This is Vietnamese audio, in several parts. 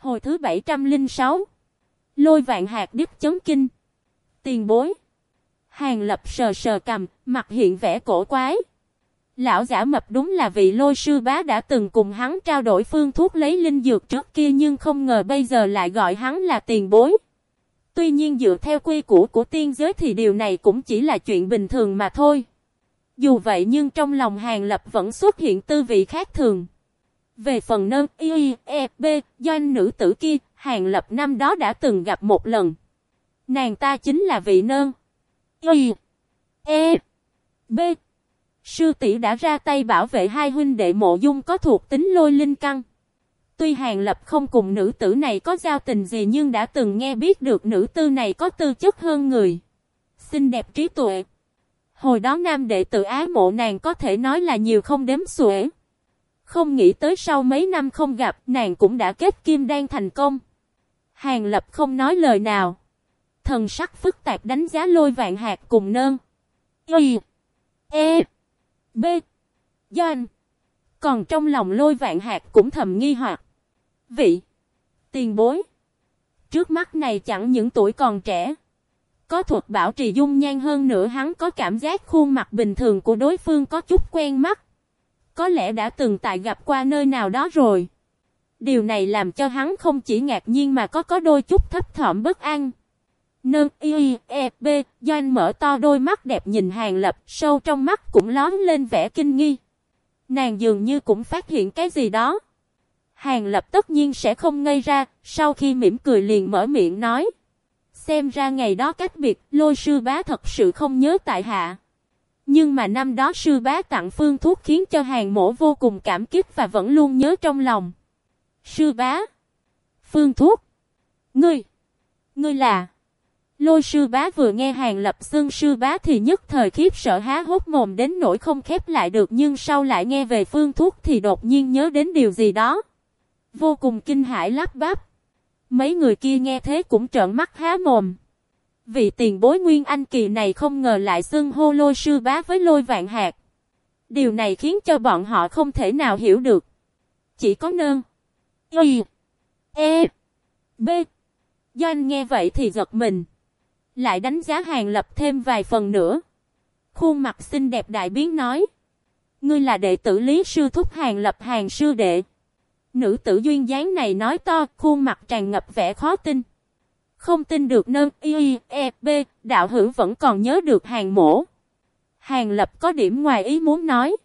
Hồi thứ 706 Lôi vạn hạt đích chấn kinh Tiền bối Hàng lập sờ sờ cầm, mặt hiện vẻ cổ quái. Lão giả mập đúng là vị lôi sư bá đã từng cùng hắn trao đổi phương thuốc lấy linh dược trước kia nhưng không ngờ bây giờ lại gọi hắn là tiền bối. Tuy nhiên dựa theo quy củ của tiên giới thì điều này cũng chỉ là chuyện bình thường mà thôi. Dù vậy nhưng trong lòng hàng lập vẫn xuất hiện tư vị khác thường. Về phần nơ y, e, b, doanh nữ tử kia, hàng lập năm đó đã từng gặp một lần. Nàng ta chính là vị nơn. Y. E. B. Sư tỷ đã ra tay bảo vệ hai huynh đệ mộ dung có thuộc tính lôi linh căn. Tuy Hàng Lập không cùng nữ tử này có giao tình gì nhưng đã từng nghe biết được nữ tư này có tư chất hơn người. Xinh đẹp trí tuệ. Hồi đó nam đệ tử ái mộ nàng có thể nói là nhiều không đếm xuể. Không nghĩ tới sau mấy năm không gặp, nàng cũng đã kết kim đan thành công. Hàng Lập không nói lời nào. Thần sắc phức tạp đánh giá lôi vạn hạt cùng nơn. Y. E. B. Doanh. Còn trong lòng lôi vạn hạt cũng thầm nghi hoặc. Vị. Tiền bối. Trước mắt này chẳng những tuổi còn trẻ. Có thuật bảo trì dung nhan hơn nữa hắn có cảm giác khuôn mặt bình thường của đối phương có chút quen mắt. Có lẽ đã từng tại gặp qua nơi nào đó rồi. Điều này làm cho hắn không chỉ ngạc nhiên mà có có đôi chút thấp thỏm bất an. Nơ y e b Doanh mở to đôi mắt đẹp nhìn Hàng Lập sâu trong mắt cũng lón lên vẻ kinh nghi. Nàng dường như cũng phát hiện cái gì đó. Hàng Lập tất nhiên sẽ không ngây ra, sau khi mỉm cười liền mở miệng nói. Xem ra ngày đó cách biệt, lôi sư bá thật sự không nhớ tại hạ. Nhưng mà năm đó sư bá tặng phương thuốc khiến cho hàng mổ vô cùng cảm kích và vẫn luôn nhớ trong lòng. Sư bá. Phương thuốc. Ngươi. Ngươi là. Lôi sư bá vừa nghe hàng lập xưng sư bá thì nhất thời khiếp sợ há hốt mồm đến nỗi không khép lại được nhưng sau lại nghe về phương thuốc thì đột nhiên nhớ đến điều gì đó. Vô cùng kinh hãi lắp bắp. Mấy người kia nghe thế cũng trợn mắt há mồm. Vị tiền bối nguyên anh kỳ này không ngờ lại xưng hô lôi sư bá với lôi vạn hạt. Điều này khiến cho bọn họ không thể nào hiểu được. Chỉ có nơn. Y. E. B. Doanh nghe vậy thì giật mình. Lại đánh giá hàng lập thêm vài phần nữa. Khuôn mặt xinh đẹp đại biến nói. Ngươi là đệ tử lý sư thúc hàng lập hàng sư đệ. Nữ tử duyên dáng này nói to, khuôn mặt tràn ngập vẻ khó tin. Không tin được nâng y, e, b, đạo hữu vẫn còn nhớ được hàng mổ. Hàng lập có điểm ngoài ý muốn nói.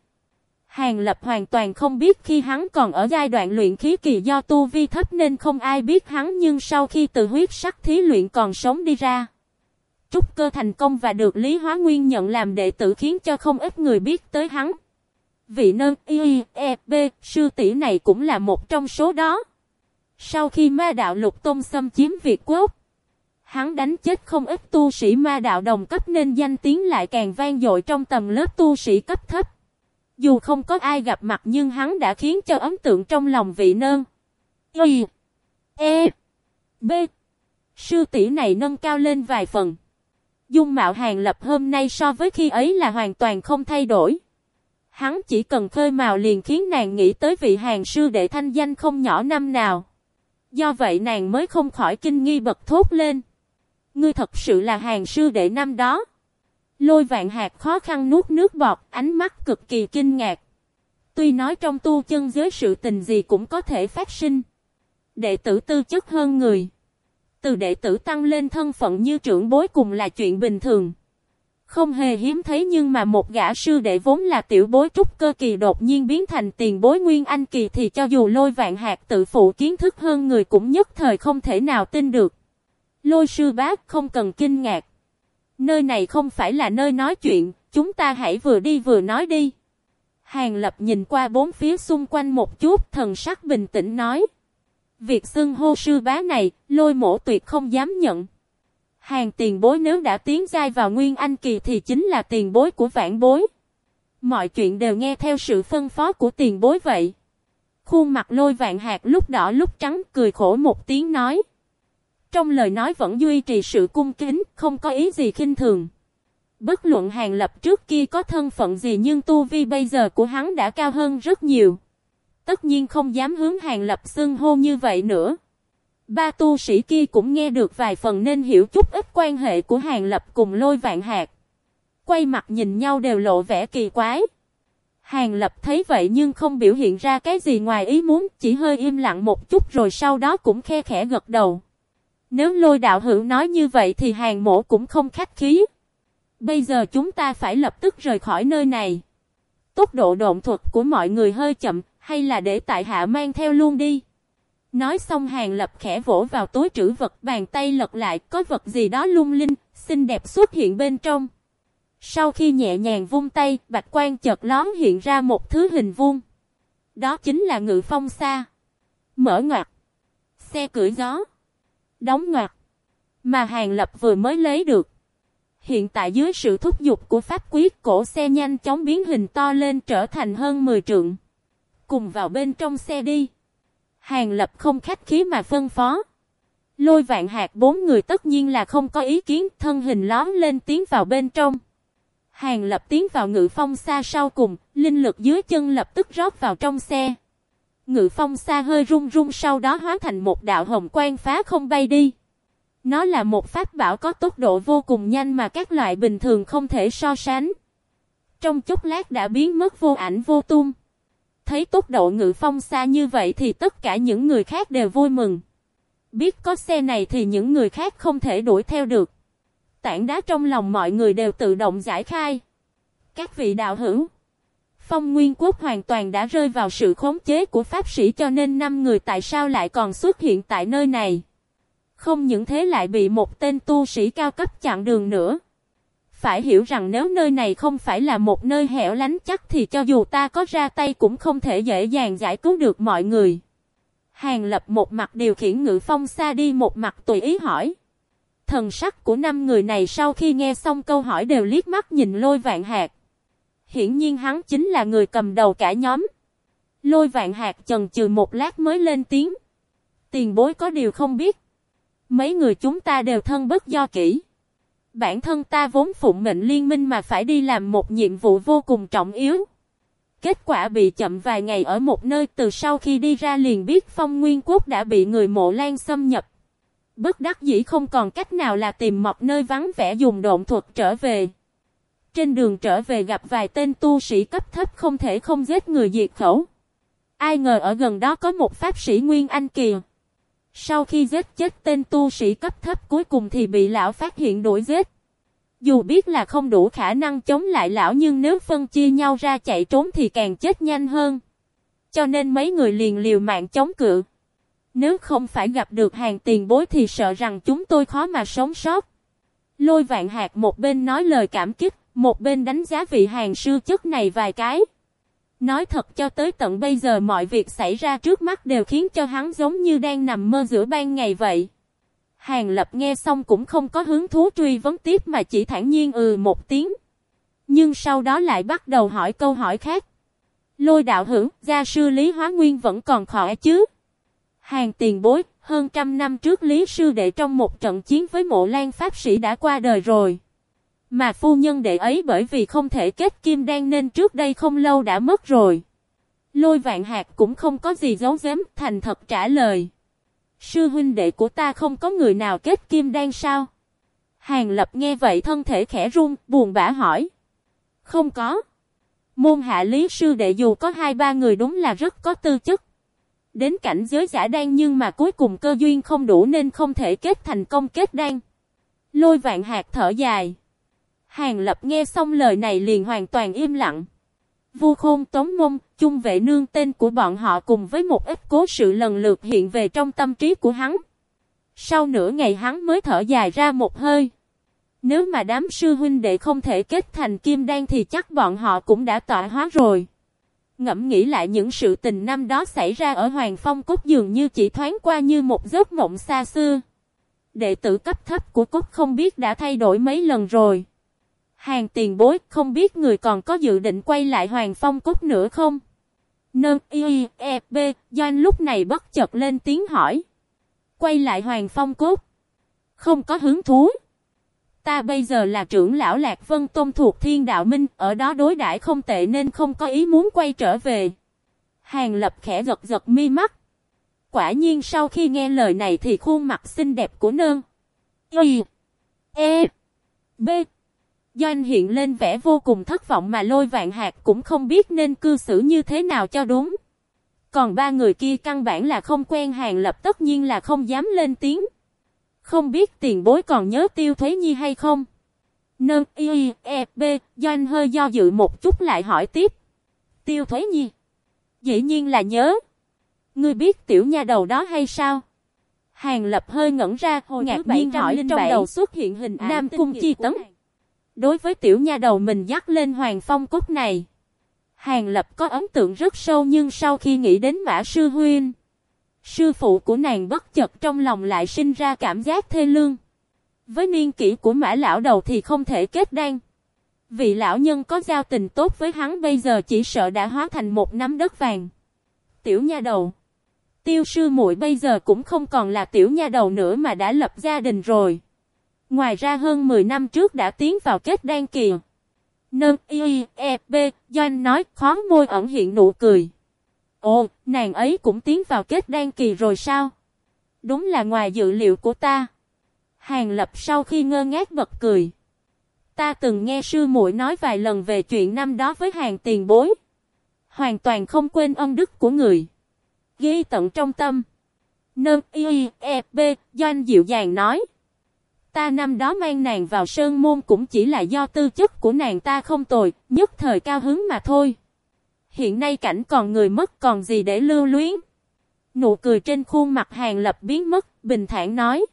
Hàng lập hoàn toàn không biết khi hắn còn ở giai đoạn luyện khí kỳ do tu vi thấp nên không ai biết hắn nhưng sau khi từ huyết sắc thí luyện còn sống đi ra. Trúc cơ thành công và được Lý Hóa Nguyên nhận làm đệ tử khiến cho không ít người biết tới hắn. Vị nâng y, e, b, sư tỷ này cũng là một trong số đó. Sau khi ma đạo lục tôn xâm chiếm Việt Quốc, hắn đánh chết không ít tu sĩ ma đạo đồng cấp nên danh tiếng lại càng vang dội trong tầm lớp tu sĩ cấp thấp. Dù không có ai gặp mặt nhưng hắn đã khiến cho ấn tượng trong lòng vị nơn. Y. E. B. Sư tỷ này nâng cao lên vài phần. Dung mạo hàng lập hôm nay so với khi ấy là hoàn toàn không thay đổi. Hắn chỉ cần khơi màu liền khiến nàng nghĩ tới vị hàng sư đệ thanh danh không nhỏ năm nào. Do vậy nàng mới không khỏi kinh nghi bật thốt lên. Ngươi thật sự là hàng sư đệ năm đó. Lôi vạn hạt khó khăn nuốt nước bọt, ánh mắt cực kỳ kinh ngạc. Tuy nói trong tu chân giới sự tình gì cũng có thể phát sinh. Đệ tử tư chất hơn người. Từ đệ tử tăng lên thân phận như trưởng bối cùng là chuyện bình thường. Không hề hiếm thấy nhưng mà một gã sư đệ vốn là tiểu bối trúc cơ kỳ đột nhiên biến thành tiền bối nguyên anh kỳ thì cho dù lôi vạn hạt tự phụ kiến thức hơn người cũng nhất thời không thể nào tin được. Lôi sư bác không cần kinh ngạc. Nơi này không phải là nơi nói chuyện, chúng ta hãy vừa đi vừa nói đi. Hàng lập nhìn qua bốn phía xung quanh một chút, thần sắc bình tĩnh nói. Việc xưng hô sư bá này, lôi mổ tuyệt không dám nhận. Hàng tiền bối nếu đã tiến giai vào Nguyên Anh Kỳ thì chính là tiền bối của vãn bối. Mọi chuyện đều nghe theo sự phân phó của tiền bối vậy. Khuôn mặt lôi vạn hạt lúc đỏ lúc trắng cười khổ một tiếng nói. Trong lời nói vẫn duy trì sự cung kính, không có ý gì khinh thường. Bất luận hàng lập trước kia có thân phận gì nhưng tu vi bây giờ của hắn đã cao hơn rất nhiều. Tất nhiên không dám hướng hàng lập xưng hô như vậy nữa. Ba tu sĩ kia cũng nghe được vài phần nên hiểu chút ít quan hệ của Hàng Lập cùng lôi vạn hạt. Quay mặt nhìn nhau đều lộ vẻ kỳ quái. Hàng Lập thấy vậy nhưng không biểu hiện ra cái gì ngoài ý muốn, chỉ hơi im lặng một chút rồi sau đó cũng khe khẽ gật đầu. Nếu lôi đạo hữu nói như vậy thì hàng mổ cũng không khách khí. Bây giờ chúng ta phải lập tức rời khỏi nơi này. Tốc độ độn thuật của mọi người hơi chậm, hay là để tại hạ mang theo luôn đi. Nói xong hàng lập khẽ vỗ vào túi trữ vật bàn tay lật lại có vật gì đó lung linh, xinh đẹp xuất hiện bên trong. Sau khi nhẹ nhàng vung tay, bạch quan chợt lón hiện ra một thứ hình vuông. Đó chính là ngự phong xa. Mở ngoặt. Xe cưỡi gió. Đóng ngoặt. Mà hàng lập vừa mới lấy được. Hiện tại dưới sự thúc giục của pháp quyết cổ xe nhanh chóng biến hình to lên trở thành hơn 10 trượng. Cùng vào bên trong xe đi. Hàng lập không khách khí mà phân phó. Lôi vạn hạt bốn người tất nhiên là không có ý kiến thân hình lón lên tiến vào bên trong. Hàng lập tiến vào ngự phong xa sau cùng, linh lực dưới chân lập tức rót vào trong xe. Ngự phong xa hơi rung rung sau đó hóa thành một đạo hồng quang phá không bay đi. Nó là một pháp bảo có tốc độ vô cùng nhanh mà các loại bình thường không thể so sánh. Trong chốc lát đã biến mất vô ảnh vô tung. Thấy tốc độ ngự phong xa như vậy thì tất cả những người khác đều vui mừng. Biết có xe này thì những người khác không thể đuổi theo được. Tảng đá trong lòng mọi người đều tự động giải khai. Các vị đạo hữu. Phong Nguyên Quốc hoàn toàn đã rơi vào sự khống chế của pháp sĩ cho nên năm người tại sao lại còn xuất hiện tại nơi này. Không những thế lại bị một tên tu sĩ cao cấp chặn đường nữa. Phải hiểu rằng nếu nơi này không phải là một nơi hẻo lánh chắc thì cho dù ta có ra tay cũng không thể dễ dàng giải cứu được mọi người. Hàng lập một mặt điều khiển ngự phong xa đi một mặt tùy ý hỏi. Thần sắc của năm người này sau khi nghe xong câu hỏi đều liếc mắt nhìn lôi vạn hạt. Hiển nhiên hắn chính là người cầm đầu cả nhóm. Lôi vạn hạt chần chừ một lát mới lên tiếng. Tiền bối có điều không biết. Mấy người chúng ta đều thân bất do kỹ. Bản thân ta vốn phụng mệnh liên minh mà phải đi làm một nhiệm vụ vô cùng trọng yếu. Kết quả bị chậm vài ngày ở một nơi từ sau khi đi ra liền biết phong nguyên quốc đã bị người mộ lan xâm nhập. Bất đắc dĩ không còn cách nào là tìm mọc nơi vắng vẻ dùng độn thuật trở về. Trên đường trở về gặp vài tên tu sĩ cấp thấp không thể không giết người diệt khẩu. Ai ngờ ở gần đó có một pháp sĩ Nguyên Anh kìa. Sau khi giết chết tên tu sĩ cấp thấp cuối cùng thì bị lão phát hiện đuổi giết. Dù biết là không đủ khả năng chống lại lão nhưng nếu phân chia nhau ra chạy trốn thì càng chết nhanh hơn. Cho nên mấy người liền liều mạng chống cự. Nếu không phải gặp được hàng tiền bối thì sợ rằng chúng tôi khó mà sống sót. Lôi vạn hạt một bên nói lời cảm kích, một bên đánh giá vị hàng sư chất này vài cái. Nói thật cho tới tận bây giờ mọi việc xảy ra trước mắt đều khiến cho hắn giống như đang nằm mơ giữa ban ngày vậy. Hàng lập nghe xong cũng không có hứng thú truy vấn tiếp mà chỉ thản nhiên ừ một tiếng. Nhưng sau đó lại bắt đầu hỏi câu hỏi khác. Lôi đạo hữu, gia sư Lý Hóa Nguyên vẫn còn khỏe chứ? Hàng tiền bối, hơn trăm năm trước Lý Sư Đệ trong một trận chiến với mộ lan Pháp Sĩ đã qua đời rồi. Mà phu nhân đệ ấy bởi vì không thể kết kim đan nên trước đây không lâu đã mất rồi. Lôi vạn hạt cũng không có gì giấu giếm, thành thật trả lời. Sư huynh đệ của ta không có người nào kết kim đan sao? Hàng lập nghe vậy thân thể khẽ run, buồn bã hỏi. Không có. Môn hạ lý sư đệ dù có hai ba người đúng là rất có tư chất. Đến cảnh giới giả đan nhưng mà cuối cùng cơ duyên không đủ nên không thể kết thành công kết đan. Lôi vạn hạt thở dài. Hàng lập nghe xong lời này liền hoàn toàn im lặng. Vu khôn tống mông, chung vệ nương tên của bọn họ cùng với một ít cố sự lần lượt hiện về trong tâm trí của hắn. Sau nửa ngày hắn mới thở dài ra một hơi. Nếu mà đám sư huynh đệ không thể kết thành kim đan thì chắc bọn họ cũng đã tọa hóa rồi. Ngẫm nghĩ lại những sự tình năm đó xảy ra ở Hoàng Phong Cốt dường như chỉ thoáng qua như một giấc mộng xa xưa. Đệ tử cấp thấp của Cốt không biết đã thay đổi mấy lần rồi. Hàng tiền bối không biết người còn có dự định quay lại Hoàng Phong Cốt nữa không? Nâng y e b Doanh lúc này bất chợt lên tiếng hỏi. Quay lại Hoàng Phong Cốt. Không có hứng thú. Ta bây giờ là trưởng lão Lạc Vân Tôn thuộc Thiên Đạo Minh, ở đó đối đãi không tệ nên không có ý muốn quay trở về. Hàng lập khẽ giật giật mi mắt. Quả nhiên sau khi nghe lời này thì khuôn mặt xinh đẹp của nơn. Y. E. B. Doanh hiện lên vẻ vô cùng thất vọng mà lôi vạn hạt cũng không biết nên cư xử như thế nào cho đúng. Còn ba người kia căn bản là không quen hàng lập tất nhiên là không dám lên tiếng. Không biết tiền bối còn nhớ tiêu thuế nhi hay không? Nâng y e b Doanh hơi do dự một chút lại hỏi tiếp. Tiêu thuế nhi? Dĩ nhiên là nhớ. Ngươi biết tiểu nha đầu đó hay sao? Hàng lập hơi ngẩn ra, hồi ngạc nhiên hỏi trong đầu xuất hiện hình Nam Cung Chi Tấn. Đối với tiểu nha đầu mình dắt lên hoàng phong cốt này. Hàng lập có ấn tượng rất sâu nhưng sau khi nghĩ đến mã sư huyên. Sư phụ của nàng bất chợt trong lòng lại sinh ra cảm giác thê lương. Với niên kỷ của mã lão đầu thì không thể kết đan. Vị lão nhân có giao tình tốt với hắn bây giờ chỉ sợ đã hóa thành một nắm đất vàng. Tiểu nha đầu. Tiêu sư muội bây giờ cũng không còn là tiểu nha đầu nữa mà đã lập gia đình rồi. Ngoài ra hơn 10 năm trước đã tiến vào kết đan kỳ. Nâng y e b Doanh nói khó môi ẩn hiện nụ cười. Ồ, nàng ấy cũng tiến vào kết đan kỳ rồi sao? Đúng là ngoài dự liệu của ta. Hàng lập sau khi ngơ ngác bật cười. Ta từng nghe sư muội nói vài lần về chuyện năm đó với hàng tiền bối. Hoàn toàn không quên ân đức của người. Ghi tận trong tâm. Nâng y e b Doanh dịu dàng nói. Ta năm đó mang nàng vào sơn môn cũng chỉ là do tư chất của nàng ta không tồi, nhất thời cao hứng mà thôi. Hiện nay cảnh còn người mất còn gì để lưu luyến. Nụ cười trên khuôn mặt hàng lập biến mất, bình thản nói.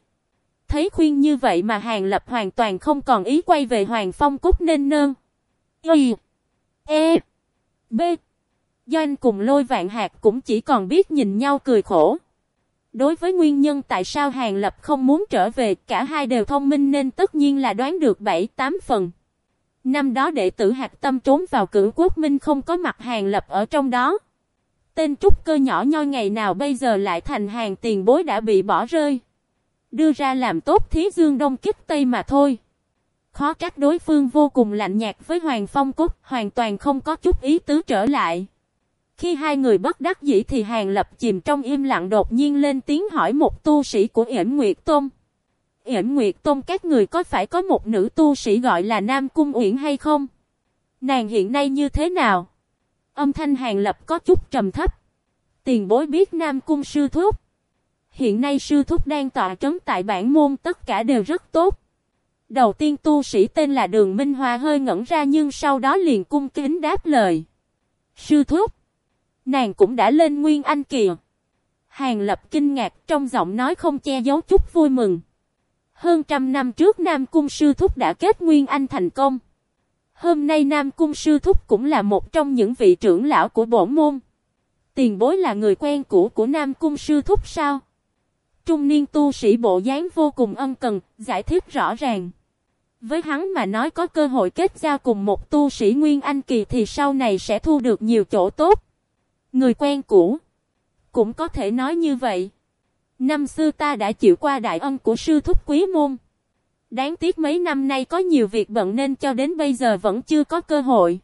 Thấy khuyên như vậy mà hàng lập hoàn toàn không còn ý quay về hoàng phong cúc nên nơn. Y. E. B. Doanh cùng lôi vạn hạt cũng chỉ còn biết nhìn nhau cười khổ. Đối với nguyên nhân tại sao Hàng Lập không muốn trở về, cả hai đều thông minh nên tất nhiên là đoán được 7-8 phần. Năm đó đệ tử hạt tâm trốn vào cử quốc minh không có mặt Hàng Lập ở trong đó. Tên trúc cơ nhỏ nhoi ngày nào bây giờ lại thành hàng tiền bối đã bị bỏ rơi. Đưa ra làm tốt thí dương đông kích tây mà thôi. Khó trách đối phương vô cùng lạnh nhạt với Hoàng Phong Cốt, hoàn toàn không có chút ý tứ trở lại. Khi hai người bất đắc dĩ thì Hàng Lập chìm trong im lặng đột nhiên lên tiếng hỏi một tu sĩ của Yển Nguyệt Tôn. Yển Nguyệt Tôn, các người có phải có một nữ tu sĩ gọi là Nam Cung Uyển hay không? Nàng hiện nay như thế nào? Âm thanh Hàng Lập có chút trầm thấp. Tiền bối biết Nam Cung Sư Thúc. Hiện nay Sư Thúc đang tọa trấn tại bản môn, tất cả đều rất tốt. Đầu tiên tu sĩ tên là Đường Minh Hoa hơi ngẩn ra nhưng sau đó liền cung kính đáp lời. Sư Thúc. Nàng cũng đã lên Nguyên Anh kìa. Hàng lập kinh ngạc trong giọng nói không che giấu chút vui mừng. Hơn trăm năm trước Nam Cung Sư Thúc đã kết Nguyên Anh thành công. Hôm nay Nam Cung Sư Thúc cũng là một trong những vị trưởng lão của bổn môn. Tiền bối là người quen cũ của Nam Cung Sư Thúc sao? Trung niên tu sĩ bộ dáng vô cùng ân cần, giải thích rõ ràng. Với hắn mà nói có cơ hội kết giao cùng một tu sĩ Nguyên Anh Kỳ thì sau này sẽ thu được nhiều chỗ tốt. Người quen cũ. Cũng có thể nói như vậy. Năm xưa ta đã chịu qua đại ân của sư thúc quý môn. Đáng tiếc mấy năm nay có nhiều việc bận nên cho đến bây giờ vẫn chưa có cơ hội.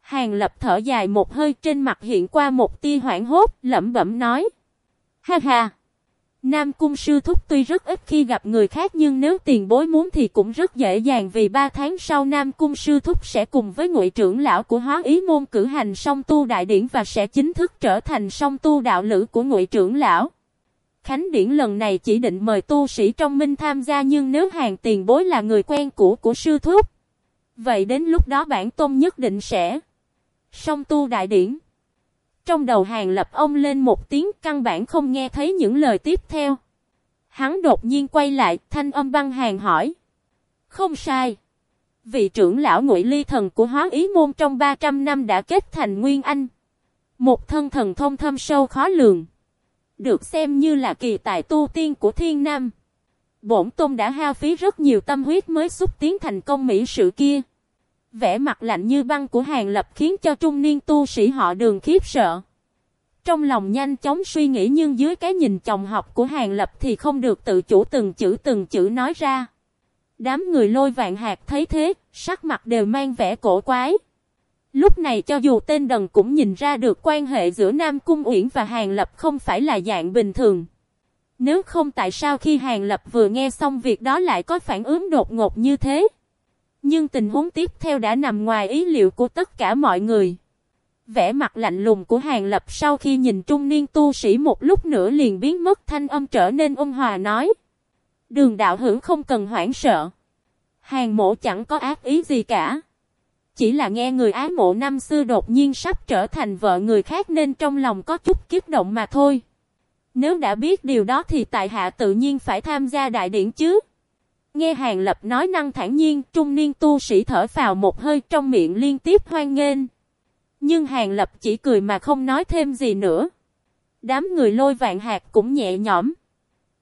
Hàng lập thở dài một hơi trên mặt hiện qua một tia hoảng hốt, lẩm bẩm nói. Ha ha! Nam Cung Sư Thúc tuy rất ít khi gặp người khác nhưng nếu tiền bối muốn thì cũng rất dễ dàng vì 3 tháng sau Nam Cung Sư Thúc sẽ cùng với ngụy trưởng lão của hóa ý môn cử hành song tu đại điển và sẽ chính thức trở thành song tu đạo lữ của ngụy trưởng lão. Khánh điển lần này chỉ định mời tu sĩ trong minh tham gia nhưng nếu hàng tiền bối là người quen cũ của Sư Thúc. Vậy đến lúc đó bản tôn nhất định sẽ song tu đại điển. Trong đầu hàng lập ông lên một tiếng căn bản không nghe thấy những lời tiếp theo. Hắn đột nhiên quay lại, thanh âm băng hàng hỏi. Không sai. Vị trưởng lão ngụy ly thần của hóa ý môn trong 300 năm đã kết thành Nguyên Anh. Một thân thần thông thâm sâu khó lường. Được xem như là kỳ tài tu tiên của thiên nam. Bổn tôn đã hao phí rất nhiều tâm huyết mới xúc tiến thành công mỹ sự kia. Vẻ mặt lạnh như băng của Hàng Lập khiến cho trung niên tu sĩ họ đường khiếp sợ. Trong lòng nhanh chóng suy nghĩ nhưng dưới cái nhìn chồng học của Hàng Lập thì không được tự chủ từng chữ từng chữ nói ra. Đám người lôi vạn hạt thấy thế, sắc mặt đều mang vẻ cổ quái. Lúc này cho dù tên đần cũng nhìn ra được quan hệ giữa Nam Cung Uyển và Hàng Lập không phải là dạng bình thường. Nếu không tại sao khi Hàng Lập vừa nghe xong việc đó lại có phản ứng đột ngột như thế? Nhưng tình huống tiếp theo đã nằm ngoài ý liệu của tất cả mọi người. Vẻ mặt lạnh lùng của Hàng Lập sau khi nhìn trung niên tu sĩ một lúc nữa liền biến mất, thanh âm trở nên ôn hòa nói. Đường đạo hữu không cần hoảng sợ. Hàng mộ chẳng có ác ý gì cả. Chỉ là nghe người ái mộ năm xưa đột nhiên sắp trở thành vợ người khác nên trong lòng có chút kiếp động mà thôi. Nếu đã biết điều đó thì tại hạ tự nhiên phải tham gia đại điển chứ. Nghe Hàng Lập nói năng thản nhiên, trung niên tu sĩ thở vào một hơi trong miệng liên tiếp hoan nghênh. Nhưng Hàng Lập chỉ cười mà không nói thêm gì nữa. Đám người lôi vạn hạt cũng nhẹ nhõm.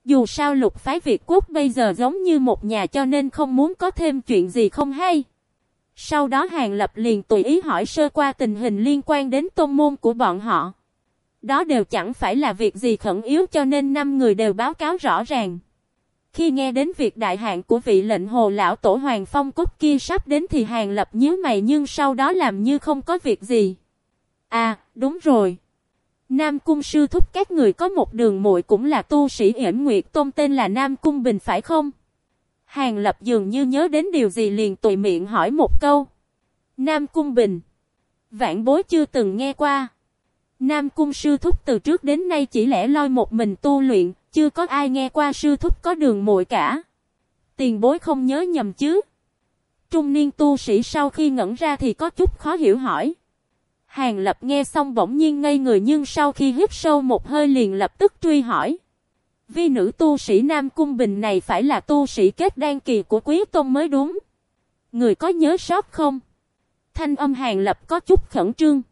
Dù sao lục phái Việt Quốc bây giờ giống như một nhà cho nên không muốn có thêm chuyện gì không hay. Sau đó Hàng Lập liền tùy ý hỏi sơ qua tình hình liên quan đến tôn môn của bọn họ. Đó đều chẳng phải là việc gì khẩn yếu cho nên năm người đều báo cáo rõ ràng. Khi nghe đến việc đại hạn của vị lệnh hồ lão tổ Hoàng Phong Cốt kia sắp đến thì Hàng Lập nhíu mày nhưng sau đó làm như không có việc gì. À, đúng rồi. Nam Cung sư thúc các người có một đường muội cũng là tu sĩ yểm nguyệt tôn tên là Nam Cung Bình phải không? Hàng Lập dường như nhớ đến điều gì liền tùy miệng hỏi một câu. Nam Cung Bình. Vạn bối chưa từng nghe qua. Nam Cung sư thúc từ trước đến nay chỉ lẻ loi một mình tu luyện, chưa có ai nghe qua sư thúc có đường muội cả. Tiền bối không nhớ nhầm chứ. Trung niên tu sĩ sau khi ngẩn ra thì có chút khó hiểu hỏi. Hàng lập nghe xong bỗng nhiên ngây người nhưng sau khi hít sâu một hơi liền lập tức truy hỏi. Vi nữ tu sĩ Nam Cung Bình này phải là tu sĩ kết đan kỳ của Quý Tôn mới đúng. Người có nhớ sót không? Thanh âm hàng lập có chút khẩn trương.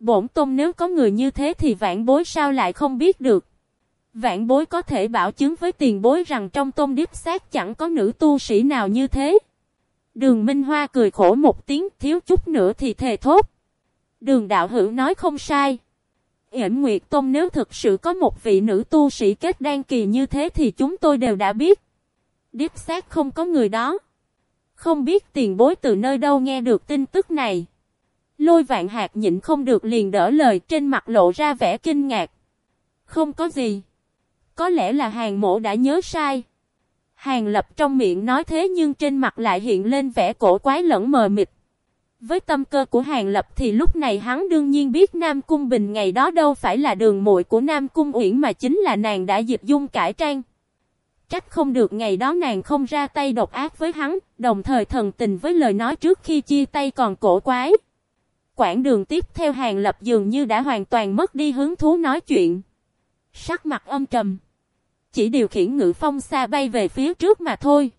Bổn Tôn nếu có người như thế thì vạn bối sao lại không biết được. Vạn bối có thể bảo chứng với tiền bối rằng trong Tôn điếp xác chẳng có nữ tu sĩ nào như thế. Đường Minh Hoa cười khổ một tiếng, thiếu chút nữa thì thề thốt. Đường đạo hữu nói không sai. Yểm Nguyệt Tôn nếu thực sự có một vị nữ tu sĩ kết đan kỳ như thế thì chúng tôi đều đã biết. Điếp xác không có người đó. Không biết tiền bối từ nơi đâu nghe được tin tức này. Lôi vạn hạt nhịn không được liền đỡ lời, trên mặt lộ ra vẻ kinh ngạc. Không có gì. Có lẽ là hàng mộ đã nhớ sai. Hàng lập trong miệng nói thế nhưng trên mặt lại hiện lên vẻ cổ quái lẫn mờ mịt. Với tâm cơ của Hàng Lập thì lúc này hắn đương nhiên biết Nam Cung Bình ngày đó đâu phải là đường muội của Nam Cung Uyển mà chính là nàng đã dịp dung cải trang. Trách không được ngày đó nàng không ra tay độc ác với hắn, đồng thời thần tình với lời nói trước khi chia tay còn cổ quái. Quảng đường tiếp theo Hàng Lập dường như đã hoàn toàn mất đi hứng thú nói chuyện. Sắc mặt âm trầm. Chỉ điều khiển ngự phong xa bay về phía trước mà thôi.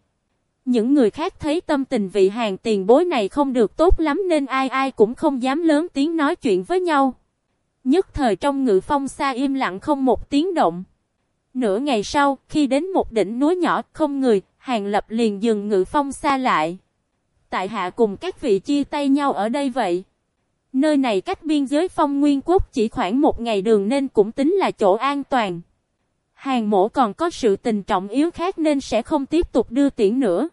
Những người khác thấy tâm tình vị hàng tiền bối này không được tốt lắm nên ai ai cũng không dám lớn tiếng nói chuyện với nhau. Nhất thời trong ngự phong xa im lặng không một tiếng động. Nửa ngày sau, khi đến một đỉnh núi nhỏ không người, hàng lập liền dừng ngự phong xa lại. Tại hạ cùng các vị chia tay nhau ở đây vậy. Nơi này cách biên giới phong nguyên quốc chỉ khoảng một ngày đường nên cũng tính là chỗ an toàn. Hàng mổ còn có sự tình trọng yếu khác nên sẽ không tiếp tục đưa tiễn nữa.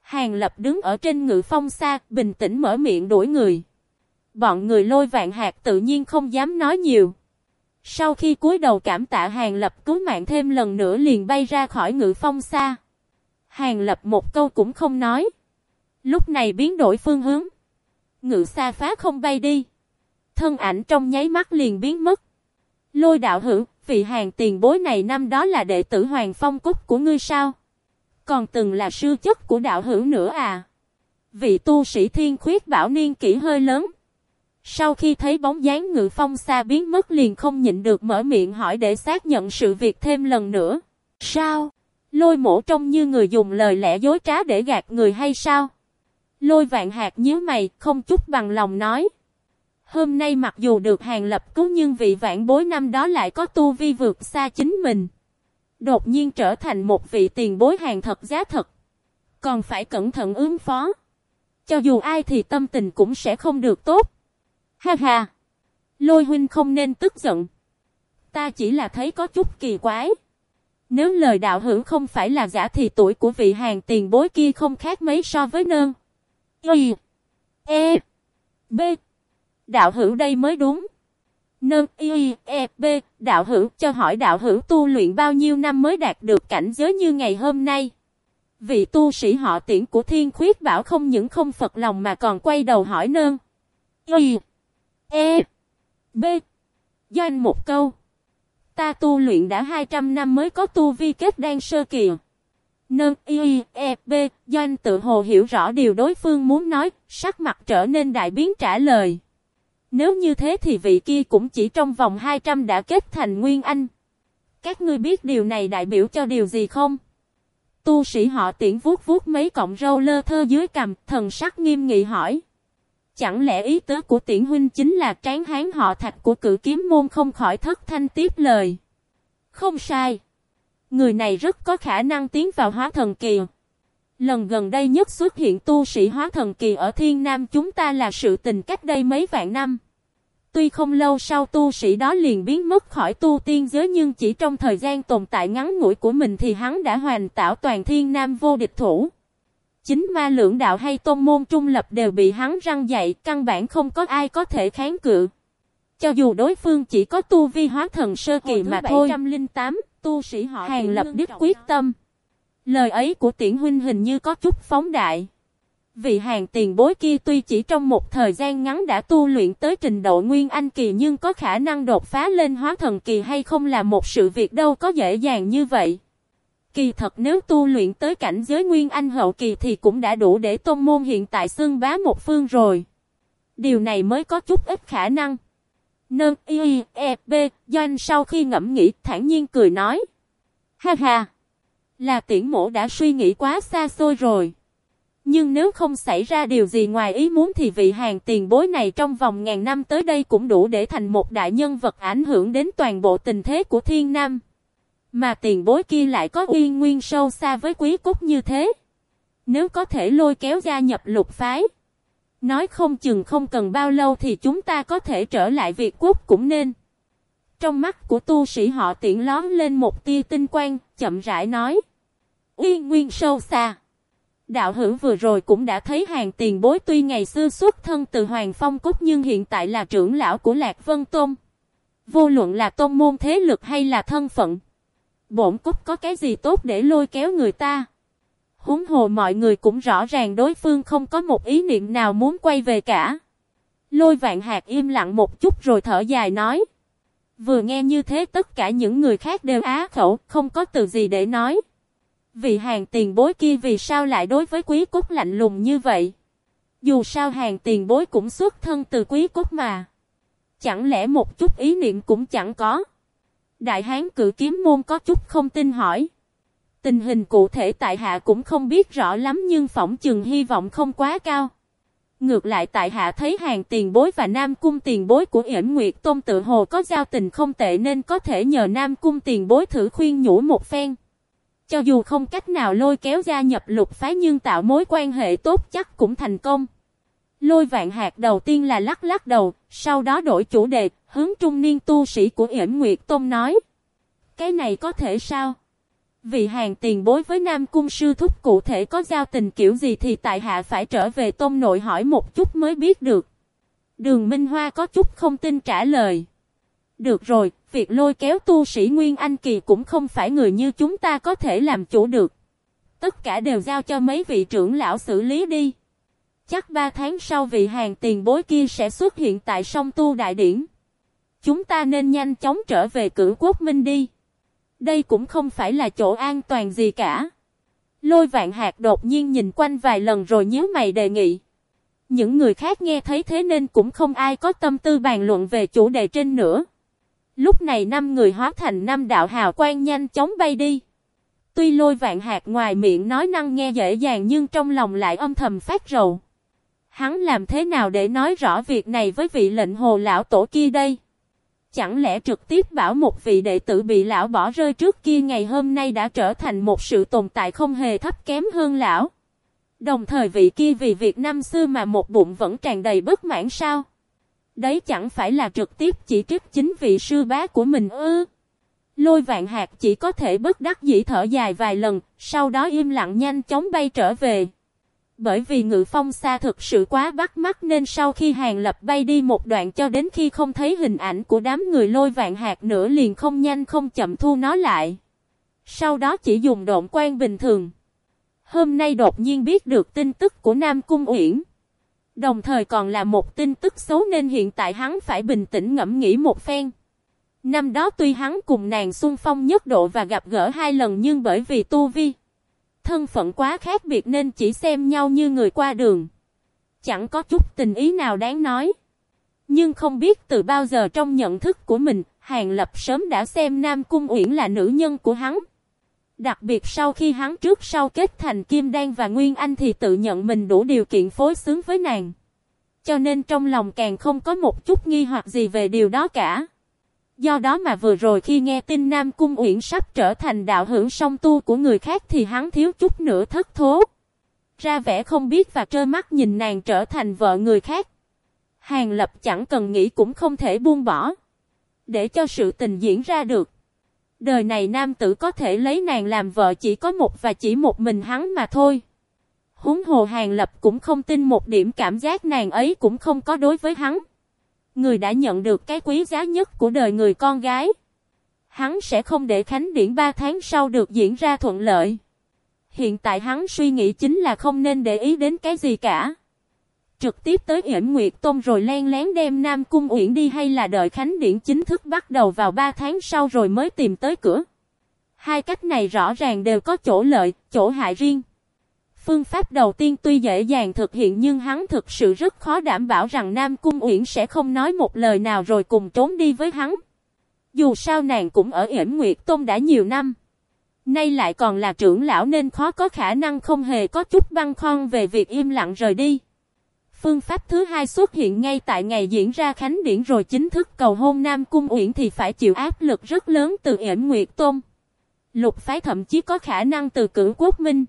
Hàng lập đứng ở trên ngự phong xa, bình tĩnh mở miệng đuổi người. Bọn người lôi vạn hạt tự nhiên không dám nói nhiều. Sau khi cúi đầu cảm tạ hàng lập cứu mạng thêm lần nữa liền bay ra khỏi ngự phong xa. Hàng lập một câu cũng không nói. Lúc này biến đổi phương hướng. Ngự xa phá không bay đi. Thân ảnh trong nháy mắt liền biến mất. Lôi đạo hữu, vị hàng tiền bối này năm đó là đệ tử Hoàng Phong Cúc của ngươi sao? Còn từng là sư chất của đạo hữu nữa à? Vị tu sĩ thiên khuyết bảo niên kỹ hơi lớn. Sau khi thấy bóng dáng ngự phong xa biến mất liền không nhịn được mở miệng hỏi để xác nhận sự việc thêm lần nữa. Sao? Lôi mổ trông như người dùng lời lẽ dối trá để gạt người hay sao? Lôi vạn hạt nhíu mày, không chút bằng lòng nói. Hôm nay mặc dù được hàng lập cứu nhưng vị vạn bối năm đó lại có tu vi vượt xa chính mình. Đột nhiên trở thành một vị tiền bối hàng thật giá thật. Còn phải cẩn thận ứng phó. Cho dù ai thì tâm tình cũng sẽ không được tốt. Ha ha. Lôi huynh không nên tức giận. Ta chỉ là thấy có chút kỳ quái. Nếu lời đạo hữu không phải là giả thì tuổi của vị hàng tiền bối kia không khác mấy so với nơn. Y. E. B. Đạo hữu đây mới đúng. Nâng y e b đạo hữu cho hỏi đạo hữu tu luyện bao nhiêu năm mới đạt được cảnh giới như ngày hôm nay. Vị tu sĩ họ tiễn của thiên khuyết bảo không những không phật lòng mà còn quay đầu hỏi nơn. Y E B Doanh một câu. Ta tu luyện đã 200 năm mới có tu vi kết đan sơ kỳ. Nâng y e b Doanh tự hồ hiểu rõ điều đối phương muốn nói, sắc mặt trở nên đại biến trả lời. Nếu như thế thì vị kia cũng chỉ trong vòng 200 đã kết thành Nguyên Anh. Các ngươi biết điều này đại biểu cho điều gì không? Tu sĩ họ tiễn vuốt vuốt mấy cọng râu lơ thơ dưới cằm, thần sắc nghiêm nghị hỏi. Chẳng lẽ ý tứ của tiễn huynh chính là tráng hán họ thạch của cử kiếm môn không khỏi thất thanh tiếp lời. Không sai. Người này rất có khả năng tiến vào hóa thần kỳ. Lần gần đây nhất xuất hiện tu sĩ hóa thần kỳ ở Thiên Nam chúng ta là sự tình cách đây mấy vạn năm. Tuy không lâu sau tu sĩ đó liền biến mất khỏi tu tiên giới nhưng chỉ trong thời gian tồn tại ngắn ngủi của mình thì hắn đã hoàn tạo toàn Thiên Nam vô địch thủ. Chính ma lượng đạo hay tôn môn trung lập đều bị hắn răng dạy, căn bản không có ai có thể kháng cự. Cho dù đối phương chỉ có tu vi hóa thần sơ kỳ mà thôi. 708, tu sĩ họ hàng lập đức quyết tâm. Lời ấy của tiễn huynh hình như có chút phóng đại. Vị hàng tiền bối kia tuy chỉ trong một thời gian ngắn đã tu luyện tới trình độ nguyên anh kỳ nhưng có khả năng đột phá lên hóa thần kỳ hay không là một sự việc đâu có dễ dàng như vậy. Kỳ thật nếu tu luyện tới cảnh giới nguyên anh hậu kỳ thì cũng đã đủ để tôn môn hiện tại xương bá một phương rồi. Điều này mới có chút ít khả năng. Nâng y e b doanh sau khi ngẫm nghĩ thản nhiên cười nói. Ha ha! Là tiễn mổ đã suy nghĩ quá xa xôi rồi. Nhưng nếu không xảy ra điều gì ngoài ý muốn thì vị hàng tiền bối này trong vòng ngàn năm tới đây cũng đủ để thành một đại nhân vật ảnh hưởng đến toàn bộ tình thế của thiên nam. Mà tiền bối kia lại có uyên nguyên sâu xa với quý cúc như thế. Nếu có thể lôi kéo gia nhập lục phái. Nói không chừng không cần bao lâu thì chúng ta có thể trở lại Việt quốc cũng nên. Trong mắt của tu sĩ họ tiện lón lên một tia tinh quang, chậm rãi nói uy nguyên sâu xa. Đạo hữu vừa rồi cũng đã thấy hàng tiền bối tuy ngày xưa xuất thân từ Hoàng Phong Cúc nhưng hiện tại là trưởng lão của Lạc Vân Tôn. Vô luận là tôn môn thế lực hay là thân phận. Bổn Cúc có cái gì tốt để lôi kéo người ta. Húng hồ mọi người cũng rõ ràng đối phương không có một ý niệm nào muốn quay về cả. Lôi vạn hạt im lặng một chút rồi thở dài nói. Vừa nghe như thế tất cả những người khác đều á khẩu, không có từ gì để nói. Vì hàng tiền bối kia vì sao lại đối với quý cúc lạnh lùng như vậy? Dù sao hàng tiền bối cũng xuất thân từ quý cúc mà. Chẳng lẽ một chút ý niệm cũng chẳng có? Đại hán cử kiếm môn có chút không tin hỏi. Tình hình cụ thể tại hạ cũng không biết rõ lắm nhưng phỏng chừng hy vọng không quá cao. Ngược lại tại hạ thấy hàng tiền bối và nam cung tiền bối của yển Nguyệt Tôn tự hồ có giao tình không tệ nên có thể nhờ nam cung tiền bối thử khuyên nhủ một phen. Cho dù không cách nào lôi kéo gia nhập lục phái nhưng tạo mối quan hệ tốt chắc cũng thành công. Lôi vạn hạt đầu tiên là lắc lắc đầu, sau đó đổi chủ đề, hướng trung niên tu sĩ của yểm Nguyệt Tôn nói. Cái này có thể sao? Vì hàng tiền bối với Nam Cung sư thúc cụ thể có giao tình kiểu gì thì tại hạ phải trở về tôn nội hỏi một chút mới biết được. Đường Minh Hoa có chút không tin trả lời. Được rồi, việc lôi kéo tu sĩ Nguyên Anh Kỳ cũng không phải người như chúng ta có thể làm chủ được. Tất cả đều giao cho mấy vị trưởng lão xử lý đi. Chắc ba tháng sau vị hàng tiền bối kia sẽ xuất hiện tại sông Tu Đại Điển. Chúng ta nên nhanh chóng trở về cử quốc minh đi. Đây cũng không phải là chỗ an toàn gì cả. Lôi vạn hạt đột nhiên nhìn quanh vài lần rồi nhớ mày đề nghị. Những người khác nghe thấy thế nên cũng không ai có tâm tư bàn luận về chủ đề trên nữa. Lúc này năm người hóa thành năm đạo hào quang nhanh chóng bay đi. Tuy lôi vạn hạt ngoài miệng nói năng nghe dễ dàng nhưng trong lòng lại âm thầm phát rầu. Hắn làm thế nào để nói rõ việc này với vị lệnh hồ lão tổ kia đây? Chẳng lẽ trực tiếp bảo một vị đệ tử bị lão bỏ rơi trước kia ngày hôm nay đã trở thành một sự tồn tại không hề thấp kém hơn lão? Đồng thời vị kia vì việc năm xưa mà một bụng vẫn tràn đầy bất mãn sao? Đấy chẳng phải là trực tiếp chỉ trích chính vị sư bá của mình ư? Lôi vạn hạt chỉ có thể bất đắc dĩ thở dài vài lần, sau đó im lặng nhanh chóng bay trở về. Bởi vì ngự phong xa thực sự quá bắt mắt nên sau khi hàng lập bay đi một đoạn cho đến khi không thấy hình ảnh của đám người lôi vạn hạt nữa liền không nhanh không chậm thu nó lại. Sau đó chỉ dùng độn quan bình thường. Hôm nay đột nhiên biết được tin tức của Nam Cung Uyển. Đồng thời còn là một tin tức xấu nên hiện tại hắn phải bình tĩnh ngẫm nghĩ một phen. Năm đó tuy hắn cùng nàng xung phong nhất độ và gặp gỡ hai lần nhưng bởi vì tu vi, thân phận quá khác biệt nên chỉ xem nhau như người qua đường. Chẳng có chút tình ý nào đáng nói. Nhưng không biết từ bao giờ trong nhận thức của mình, Hàng Lập sớm đã xem Nam Cung Uyển là nữ nhân của hắn. Đặc biệt sau khi hắn trước sau kết thành Kim Đan và Nguyên Anh thì tự nhận mình đủ điều kiện phối xứng với nàng. Cho nên trong lòng càng không có một chút nghi hoặc gì về điều đó cả. Do đó mà vừa rồi khi nghe tin Nam Cung Uyển sắp trở thành đạo hưởng song tu của người khác thì hắn thiếu chút nữa thất thố. Ra vẻ không biết và trơ mắt nhìn nàng trở thành vợ người khác. Hàng lập chẳng cần nghĩ cũng không thể buông bỏ. Để cho sự tình diễn ra được. Đời này nam tử có thể lấy nàng làm vợ chỉ có một và chỉ một mình hắn mà thôi. Húng hồ hàng lập cũng không tin một điểm cảm giác nàng ấy cũng không có đối với hắn. Người đã nhận được cái quý giá nhất của đời người con gái. Hắn sẽ không để khánh điển 3 tháng sau được diễn ra thuận lợi. Hiện tại hắn suy nghĩ chính là không nên để ý đến cái gì cả. Trực tiếp tới Yển Nguyệt Tôn rồi len lén đem Nam Cung Uyển đi hay là đợi Khánh Điển chính thức bắt đầu vào 3 tháng sau rồi mới tìm tới cửa. Hai cách này rõ ràng đều có chỗ lợi, chỗ hại riêng. Phương pháp đầu tiên tuy dễ dàng thực hiện nhưng hắn thực sự rất khó đảm bảo rằng Nam Cung Uyển sẽ không nói một lời nào rồi cùng trốn đi với hắn. Dù sao nàng cũng ở Yển Nguyệt Tôn đã nhiều năm. Nay lại còn là trưởng lão nên khó có khả năng không hề có chút băng khoăn về việc im lặng rời đi. Phương pháp thứ hai xuất hiện ngay tại ngày diễn ra khánh điển rồi chính thức cầu hôn Nam Cung Uyển thì phải chịu áp lực rất lớn từ Yểm Nguyệt Tôn. Lục phái thậm chí có khả năng từ cử quốc minh.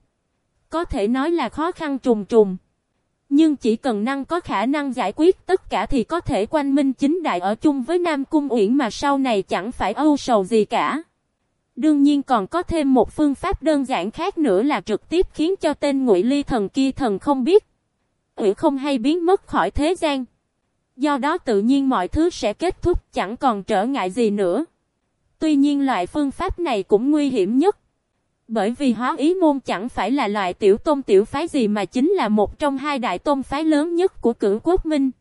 Có thể nói là khó khăn trùng trùng. Nhưng chỉ cần năng có khả năng giải quyết tất cả thì có thể quanh minh chính đại ở chung với Nam Cung Uyển mà sau này chẳng phải âu sầu gì cả. Đương nhiên còn có thêm một phương pháp đơn giản khác nữa là trực tiếp khiến cho tên ngụy ly thần kia thần không biết ủy không hay biến mất khỏi thế gian. Do đó tự nhiên mọi thứ sẽ kết thúc chẳng còn trở ngại gì nữa. Tuy nhiên loại phương pháp này cũng nguy hiểm nhất. Bởi vì hóa ý môn chẳng phải là loại tiểu tôn tiểu phái gì mà chính là một trong hai đại tôn phái lớn nhất của cử quốc minh.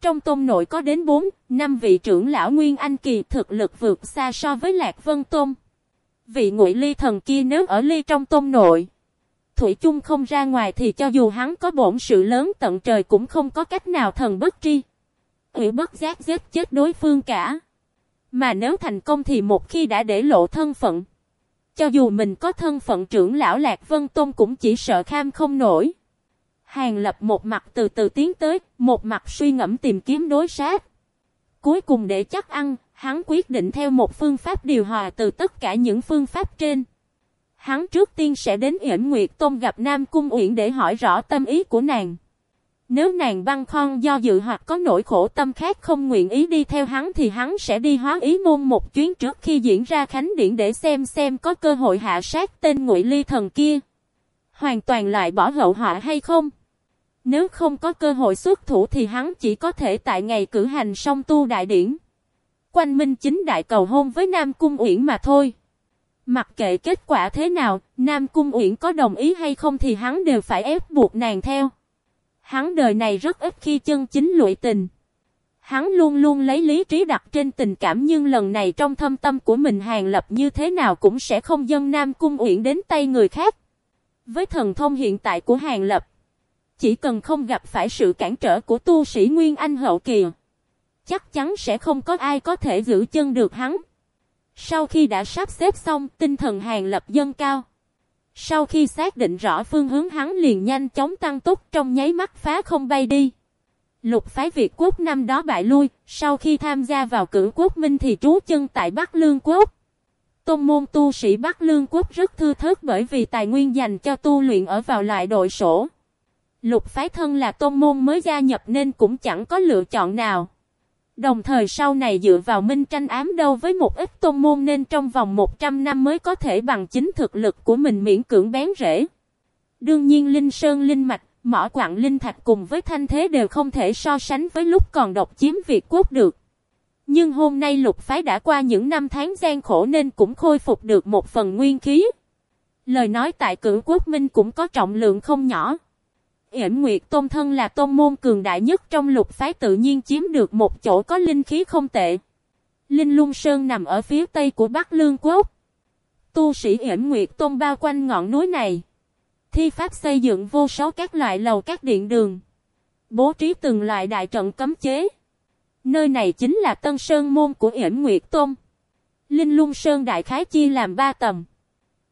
Trong tôn nội có đến 4, 5 vị trưởng lão Nguyên Anh Kỳ thực lực vượt xa so với Lạc Vân Tôn. Vị ngụy ly thần kia nếu ở ly trong tôn nội. Thủy chung không ra ngoài thì cho dù hắn có bổn sự lớn tận trời cũng không có cách nào thần bất tri. Ủy bất giác giết chết đối phương cả. Mà nếu thành công thì một khi đã để lộ thân phận. Cho dù mình có thân phận trưởng lão Lạc Vân Tôn cũng chỉ sợ kham không nổi. Hàng lập một mặt từ từ tiến tới, một mặt suy ngẫm tìm kiếm đối sát. Cuối cùng để chắc ăn, hắn quyết định theo một phương pháp điều hòa từ tất cả những phương pháp trên. Hắn trước tiên sẽ đến Yển Nguyệt Tôn gặp Nam Cung Uyển để hỏi rõ tâm ý của nàng. Nếu nàng băng khoăn do dự hoặc có nỗi khổ tâm khác không nguyện ý đi theo hắn thì hắn sẽ đi hóa ý môn một chuyến trước khi diễn ra khánh điển để xem xem có cơ hội hạ sát tên ngụy ly thần kia. Hoàn toàn lại bỏ hậu họa hay không? Nếu không có cơ hội xuất thủ thì hắn chỉ có thể tại ngày cử hành song tu đại điển. Quanh minh chính đại cầu hôn với Nam Cung Uyển mà thôi. Mặc kệ kết quả thế nào, Nam Cung Uyển có đồng ý hay không thì hắn đều phải ép buộc nàng theo. Hắn đời này rất ít khi chân chính lụy tình. Hắn luôn luôn lấy lý trí đặt trên tình cảm nhưng lần này trong thâm tâm của mình hàng lập như thế nào cũng sẽ không dâng Nam Cung Uyển đến tay người khác. Với thần thông hiện tại của hàng lập, chỉ cần không gặp phải sự cản trở của tu sĩ Nguyên Anh hậu kỳ, chắc chắn sẽ không có ai có thể giữ chân được hắn. Sau khi đã sắp xếp xong, tinh thần hàng lập dâng cao. Sau khi xác định rõ phương hướng hắn liền nhanh chóng tăng tốc trong nháy mắt phá không bay đi. Lục phái Việt quốc năm đó bại lui, sau khi tham gia vào cử quốc minh thì trú chân tại Bắc Lương quốc. Tôn môn tu sĩ Bắc Lương quốc rất thư thớt bởi vì tài nguyên dành cho tu luyện ở vào loại đội sổ. Lục phái thân là tôn môn mới gia nhập nên cũng chẳng có lựa chọn nào. Đồng thời sau này dựa vào minh tranh ám đâu với một ít tôn môn nên trong vòng 100 năm mới có thể bằng chính thực lực của mình miễn cưỡng bén rễ. Đương nhiên Linh Sơn Linh Mạch, mỏ quạng Linh Thạch cùng với thanh thế đều không thể so sánh với lúc còn độc chiếm Việt quốc được. Nhưng hôm nay lục phái đã qua những năm tháng gian khổ nên cũng khôi phục được một phần nguyên khí. Lời nói tại cử quốc minh cũng có trọng lượng không nhỏ. Yển Nguyệt Tôn Thân là tôn môn cường đại nhất trong lục phái tự nhiên chiếm được một chỗ có linh khí không tệ. Linh Lung Sơn nằm ở phía tây của Bắc Lương Quốc. Tu sĩ Yển Nguyệt Tôn bao quanh ngọn núi này. Thi pháp xây dựng vô số các loại lầu, các điện đường. Bố trí từng loại đại trận cấm chế. Nơi này chính là Tân Sơn Môn của Yển Nguyệt Tôn. Linh Lung Sơn đại khái chia làm ba tầm.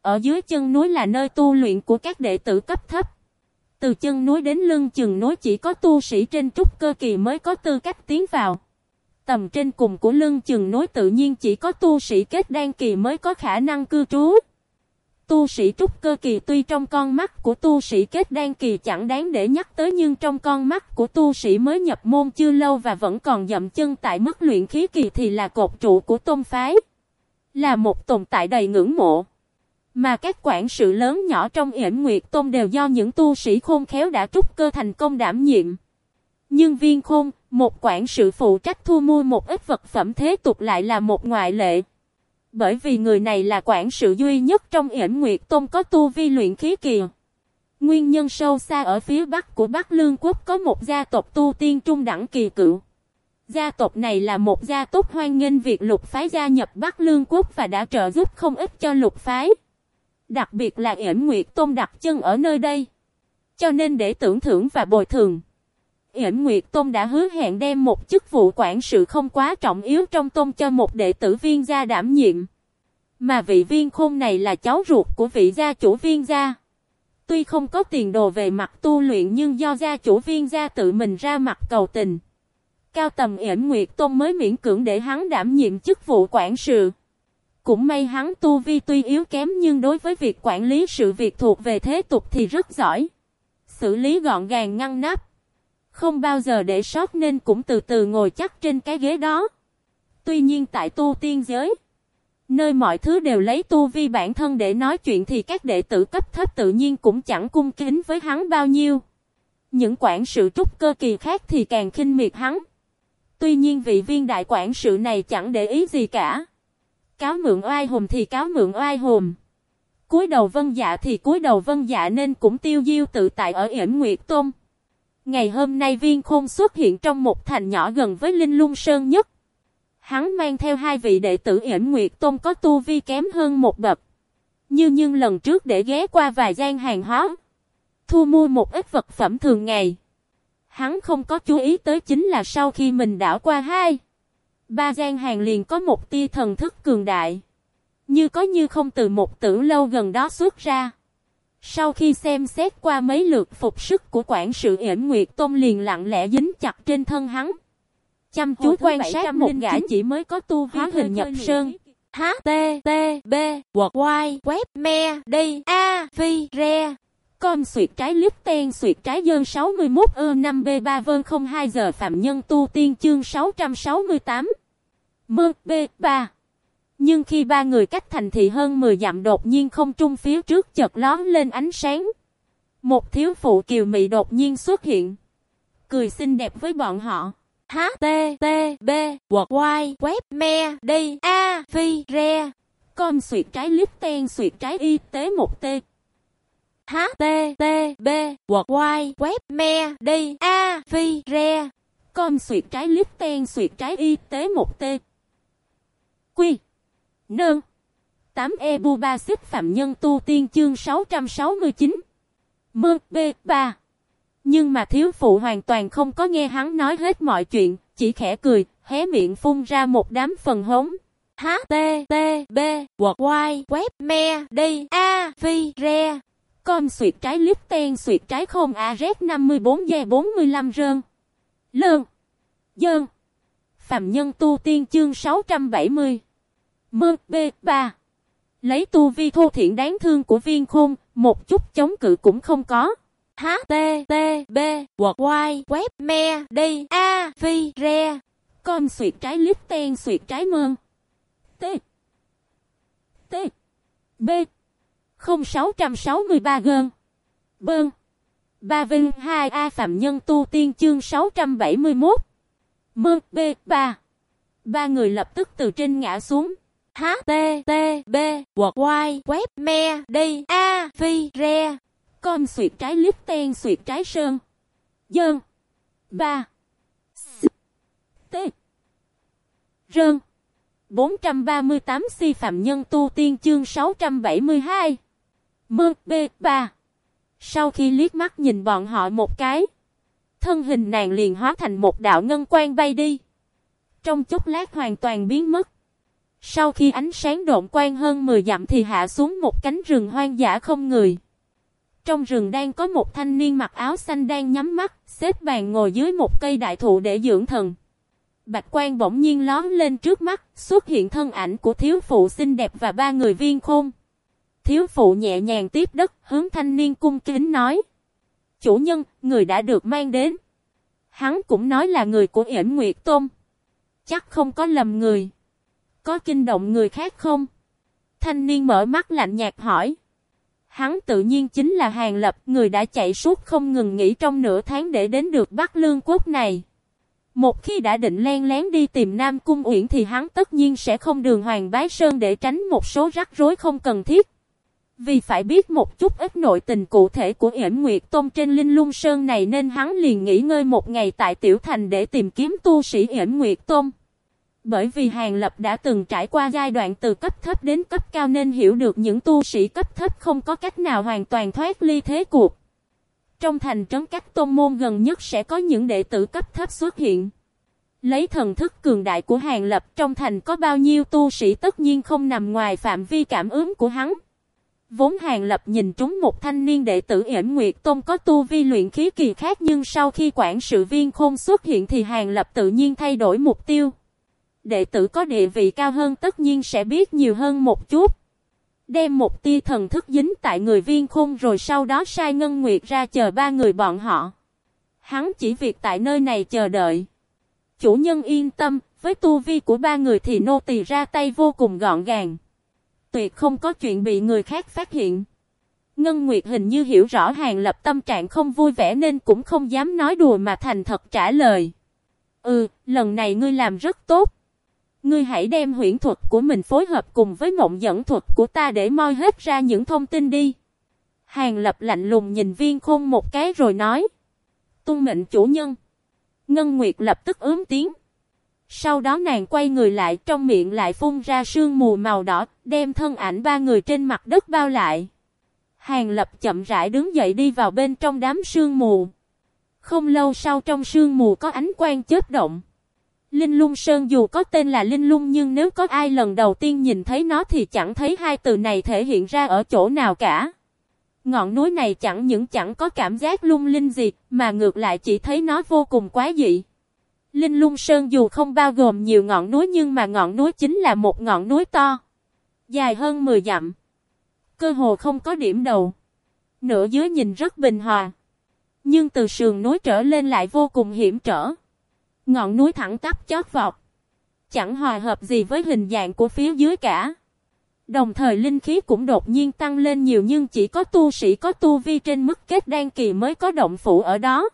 Ở dưới chân núi là nơi tu luyện của các đệ tử cấp thấp. Từ chân núi đến lưng chừng núi chỉ có tu sĩ trên trúc cơ kỳ mới có tư cách tiến vào. Tầm trên cùng của lưng chừng núi tự nhiên chỉ có tu sĩ kết đan kỳ mới có khả năng cư trú. Tu sĩ trúc cơ kỳ tuy trong con mắt của tu sĩ kết đan kỳ chẳng đáng để nhắc tới nhưng trong con mắt của tu sĩ mới nhập môn chưa lâu và vẫn còn dậm chân tại mức luyện khí kỳ thì là cột trụ của tôn phái. Là một tồn tại đầy ngưỡng mộ. Mà các quản sự lớn nhỏ trong yểm nguyệt tôn đều do những tu sĩ khôn khéo đã trúc cơ thành công đảm nhiệm. Nhưng viên khôn, một quản sự phụ trách thu mua một ít vật phẩm thế tục lại là một ngoại lệ. Bởi vì người này là quản sự duy nhất trong yểm nguyệt tôn có tu vi luyện khí kỳ. Nguyên nhân sâu xa ở phía bắc của Bắc Lương Quốc có một gia tộc tu tiên trung đẳng kỳ cựu. Gia tộc này là một gia tộc hoan nghênh việc lục phái gia nhập Bắc Lương Quốc và đã trợ giúp không ít cho lục phái. Đặc biệt là yển Nguyệt Tôn đặt chân ở nơi đây. Cho nên để tưởng thưởng và bồi thường. yển Nguyệt Tôn đã hứa hẹn đem một chức vụ quản sự không quá trọng yếu trong tôn cho một đệ tử viên gia đảm nhiệm. Mà vị viên khôn này là cháu ruột của vị gia chủ viên gia. Tuy không có tiền đồ về mặt tu luyện nhưng do gia chủ viên gia tự mình ra mặt cầu tình. Cao tầm yển Nguyệt Tôn mới miễn cưỡng để hắn đảm nhiệm chức vụ quản sự. Cũng may hắn tu vi tuy yếu kém nhưng đối với việc quản lý sự việc thuộc về thế tục thì rất giỏi. Xử lý gọn gàng ngăn nắp. Không bao giờ để sót nên cũng từ từ ngồi chắc trên cái ghế đó. Tuy nhiên tại tu tiên giới, nơi mọi thứ đều lấy tu vi bản thân để nói chuyện thì các đệ tử cấp thấp tự nhiên cũng chẳng cung kính với hắn bao nhiêu. Những quản sự trúc cơ kỳ khác thì càng khinh miệt hắn. Tuy nhiên vị viên đại quản sự này chẳng để ý gì cả cáo mượn oai hùng thì cáo mượn oai hùng. Cúi đầu vân dạ thì cúi đầu vân dạ nên cũng tiêu diêu tự tại ở yểm Nguyệt Tôn. Ngày hôm nay viên khôn xuất hiện trong một thành nhỏ gần với Linh Lung Sơn nhất. Hắn mang theo hai vị đệ tử yểm Nguyệt Tôn có tu vi kém hơn một bậc. Như nhưng lần trước để ghé qua vài gian hàng hóa. Thu mua một ít vật phẩm thường ngày. Hắn không có chú ý tới chính là sau khi mình đảo qua hai. Ba gian hàng liền có một tia thần thức cường đại. Như có như không từ một tử lâu gần đó xuất ra. Sau khi xem xét qua mấy lượt phục sức của quản sự yểm Nguyệt Tôn liền lặng lẽ dính chặt trên thân hắn. Chăm chú quan sát một gã chỉ mới có tu hóa hình nhập sơn. H T T B quật Y web me đi a phi re Com suyệt trái lip ten suyệt trái dơn 61 ơ 5 b 3 vân 02 giờ phạm nhân tu tiên chương 668 Mơ, B, ba. Nhưng khi ba người cách thành thị hơn 10 dặm đột nhiên không trung phía trước chợt lón lên ánh sáng. Một thiếu phụ kiều mị đột nhiên xuất hiện. Cười xinh đẹp với bọn họ. H, T, T, B, quật Y, web, me, đi, A, phi, re. Com suyệt trái lít ten suyệt trái y tế một t H, T, T, B, quật Y, web, me, đi, A, phi, re. Com suyệt trái lít ten suyệt trái y tế một t Quy. Nương. 8 e bu ba xích phạm nhân tu tiên chương 669. Mơ B 3. Nhưng mà thiếu phụ hoàn toàn không có nghe hắn nói hết mọi chuyện, chỉ khẽ cười, hé miệng phun ra một đám phần hống. H T T B quật Y web me đi A phi re Com suyệt trái lít ten suyệt trái không a z 54 g 45 rơn. Lơn. Dơn phàm nhân tu tiên chương 670. Mơ B 3. Lấy tu vi thô thiện đáng thương của viên khôn, một chút chống cự cũng không có. H T T B quật Y web me đi A phi re Con suyệt trái lít ten suyệt trái mơn T T B 0663 gơn Bơn. Ba Vinh 2A Phạm Nhân Tu Tiên chương 671. Mơ B ba. Ba người lập tức từ trên ngã xuống. H T T B quật y web me đi a phi re. Con suyệt trái lít ten suyệt trái sơn. Dơn. Ba. S. T. Rơn. 438 si phạm nhân tu tiên chương 672. Mơ B 3. Sau khi liếc mắt nhìn bọn họ một cái, thân hình nàng liền hóa thành một đạo ngân quang bay đi. Trong chốc lát hoàn toàn biến mất. Sau khi ánh sáng độn quang hơn 10 dặm thì hạ xuống một cánh rừng hoang dã không người. Trong rừng đang có một thanh niên mặc áo xanh đang nhắm mắt, xếp bàn ngồi dưới một cây đại thụ để dưỡng thần. Bạch quan bỗng nhiên lón lên trước mắt, xuất hiện thân ảnh của thiếu phụ xinh đẹp và ba người viên khôn. Thiếu phụ nhẹ nhàng tiếp đất, hướng thanh niên cung kính nói. Chủ nhân, người đã được mang đến. Hắn cũng nói là người của ỉn Nguyệt Tôn. Chắc không có lầm người. Có kinh động người khác không? Thanh niên mở mắt lạnh nhạt hỏi. Hắn tự nhiên chính là Hàng Lập, người đã chạy suốt không ngừng nghỉ trong nửa tháng để đến được Bắc Lương Quốc này. Một khi đã định len lén đi tìm Nam Cung Uyển thì hắn tất nhiên sẽ không đường hoàng bái sơn để tránh một số rắc rối không cần thiết. Vì phải biết một chút ít nội tình cụ thể của Yểm Nguyệt Tôn trên Linh Lung Sơn này nên hắn liền nghỉ ngơi một ngày tại Tiểu Thành để tìm kiếm tu sĩ Yểm Nguyệt Tôn. Bởi vì Hàng Lập đã từng trải qua giai đoạn từ cấp thấp đến cấp cao nên hiểu được những tu sĩ cấp thấp không có cách nào hoàn toàn thoát ly thế cuộc. Trong thành trấn các tôn môn gần nhất sẽ có những đệ tử cấp thấp xuất hiện. Lấy thần thức cường đại của Hàng Lập trong thành có bao nhiêu tu sĩ tất nhiên không nằm ngoài phạm vi cảm ứng của hắn. Vốn Hàng Lập nhìn trúng một thanh niên đệ tử Yểm Nguyệt Tôn có tu vi luyện khí kỳ khác nhưng sau khi quản sự viên khôn xuất hiện thì Hàng Lập tự nhiên thay đổi mục tiêu. Đệ tử có địa vị cao hơn tất nhiên sẽ biết nhiều hơn một chút. Đem một tia thần thức dính tại người viên khôn rồi sau đó sai Ngân Nguyệt ra chờ ba người bọn họ. Hắn chỉ việc tại nơi này chờ đợi. Chủ nhân yên tâm, với tu vi của ba người thì nô tỳ ra tay vô cùng gọn gàng tuyệt không có chuyện bị người khác phát hiện. Ngân Nguyệt hình như hiểu rõ Hàng Lập tâm trạng không vui vẻ nên cũng không dám nói đùa mà thành thật trả lời. Ừ, lần này ngươi làm rất tốt. Ngươi hãy đem huyễn thuật của mình phối hợp cùng với mộng dẫn thuật của ta để moi hết ra những thông tin đi. Hàng Lập lạnh lùng nhìn viên khôn một cái rồi nói. Tung mệnh chủ nhân. Ngân Nguyệt lập tức ướm tiếng. Sau đó nàng quay người lại trong miệng lại phun ra sương mù màu đỏ, đem thân ảnh ba người trên mặt đất bao lại. Hàng lập chậm rãi đứng dậy đi vào bên trong đám sương mù. Không lâu sau trong sương mù có ánh quang chớp động. Linh lung sơn dù có tên là linh lung nhưng nếu có ai lần đầu tiên nhìn thấy nó thì chẳng thấy hai từ này thể hiện ra ở chỗ nào cả. Ngọn núi này chẳng những chẳng có cảm giác lung linh gì mà ngược lại chỉ thấy nó vô cùng quá dị. Linh lung sơn dù không bao gồm nhiều ngọn núi nhưng mà ngọn núi chính là một ngọn núi to. Dài hơn 10 dặm. Cơ hồ không có điểm đầu. Nửa dưới nhìn rất bình hòa. Nhưng từ sườn núi trở lên lại vô cùng hiểm trở. Ngọn núi thẳng tắp chót vọt. Chẳng hòa hợp gì với hình dạng của phía dưới cả. Đồng thời linh khí cũng đột nhiên tăng lên nhiều nhưng chỉ có tu sĩ có tu vi trên mức kết đan kỳ mới có động phủ ở đó.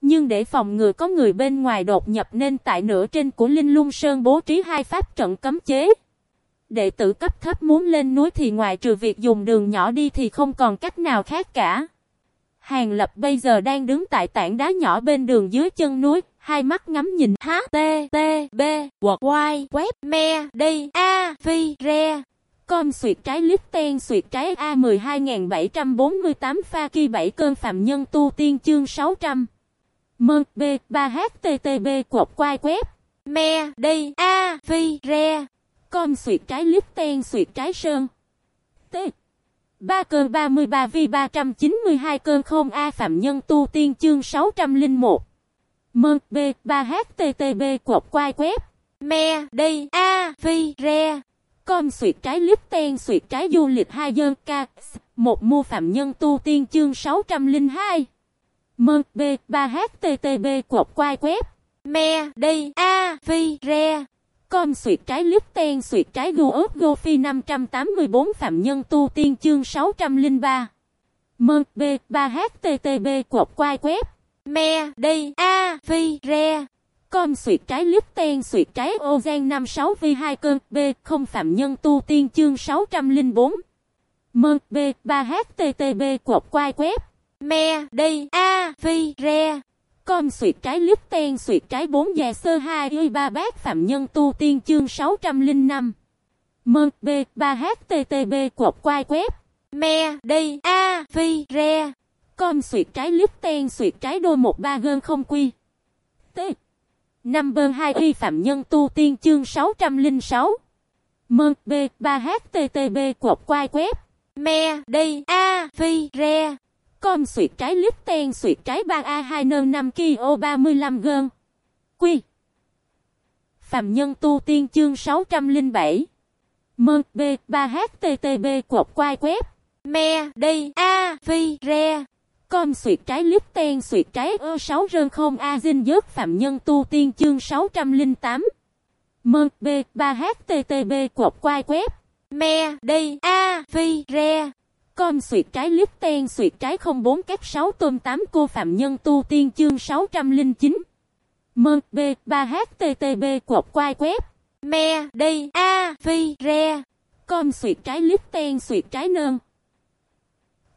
Nhưng để phòng ngừa có người bên ngoài đột nhập nên tại nửa trên của Linh Lung Sơn bố trí hai pháp trận cấm chế. Đệ tử cấp thấp muốn lên núi thì ngoài trừ việc dùng đường nhỏ đi thì không còn cách nào khác cả. Hàng Lập bây giờ đang đứng tại tảng đá nhỏ bên đường dưới chân núi, hai mắt ngắm nhìn H, T, T, B, quật Y, web me, đi, A, phi, re. Com suyệt trái lít ten suyệt trái A12748 pha kỳ 7 cơn phạm nhân tu tiên chương 600. Mơ B 3 http cột quai web. Me đây A Phi Re. Com suyệt trái lít ten, suyệt trái sơn. T. Ba cơn 33 vi 392 cơn không A Phạm Nhân Tu Tiên chương 601. Mơ B 3 http cột quai web. Me đây A Phi Re. Com suyệt trái lít ten, suyệt trái du lịch hai dân ca. Một mua Phạm Nhân Tu Tiên chương 602. Mơ B 3 http cột quai web. Me đây A Phi Re. Com suyệt trái lướt ten suyệt trái gu ớt gô phi 584 phạm nhân tu tiên chương 603. mơ B 3 http cột quai web. Me, đi, A Phi Re. Com suyệt trái lướt ten suyệt trái ô gian 56 vi 2 cơn B, không phạm nhân tu tiên chương 604. mơ B 3 http cột quai web. Me đi A Phi Re. Com suyệt trái lít ten, suyệt trái bốn già sơ hai y ba bác phạm nhân tu tiên chương 605. mơ B, ba HTTB cột quai web. Me đi A Phi Re. Com suyệt trái lít ten, suyệt trái đôi 13 gơn không quy. T. Năm bơn hai, y phạm nhân tu tiên chương 606. mơ B, ba HTTB cột quai web. Me đi A Phi Re. Com suyệt trái lít ten suyệt trái 3A2 nơn 5 kg 35 gơn. Quy. Phạm nhân tu tiên chương 607. Mơ B 3 HTTB cột quai web. Me, đi, A Phi Re. Com suyệt trái lít ten suyệt trái ơ 6 rơn không A dinh dớt phạm nhân tu tiên chương 608. Mơ B 3 HTTB cột quai web. Me, đi, A Phi Re. Con suyệt trái lít ten suyệt trái 04 các 6 tôm 8 cô phạm nhân tu tiên chương 609. Mơ, B 3 HTTB cột quai quép. Me đi A Phi Re. Con suyệt trái lít ten suyệt trái nơn.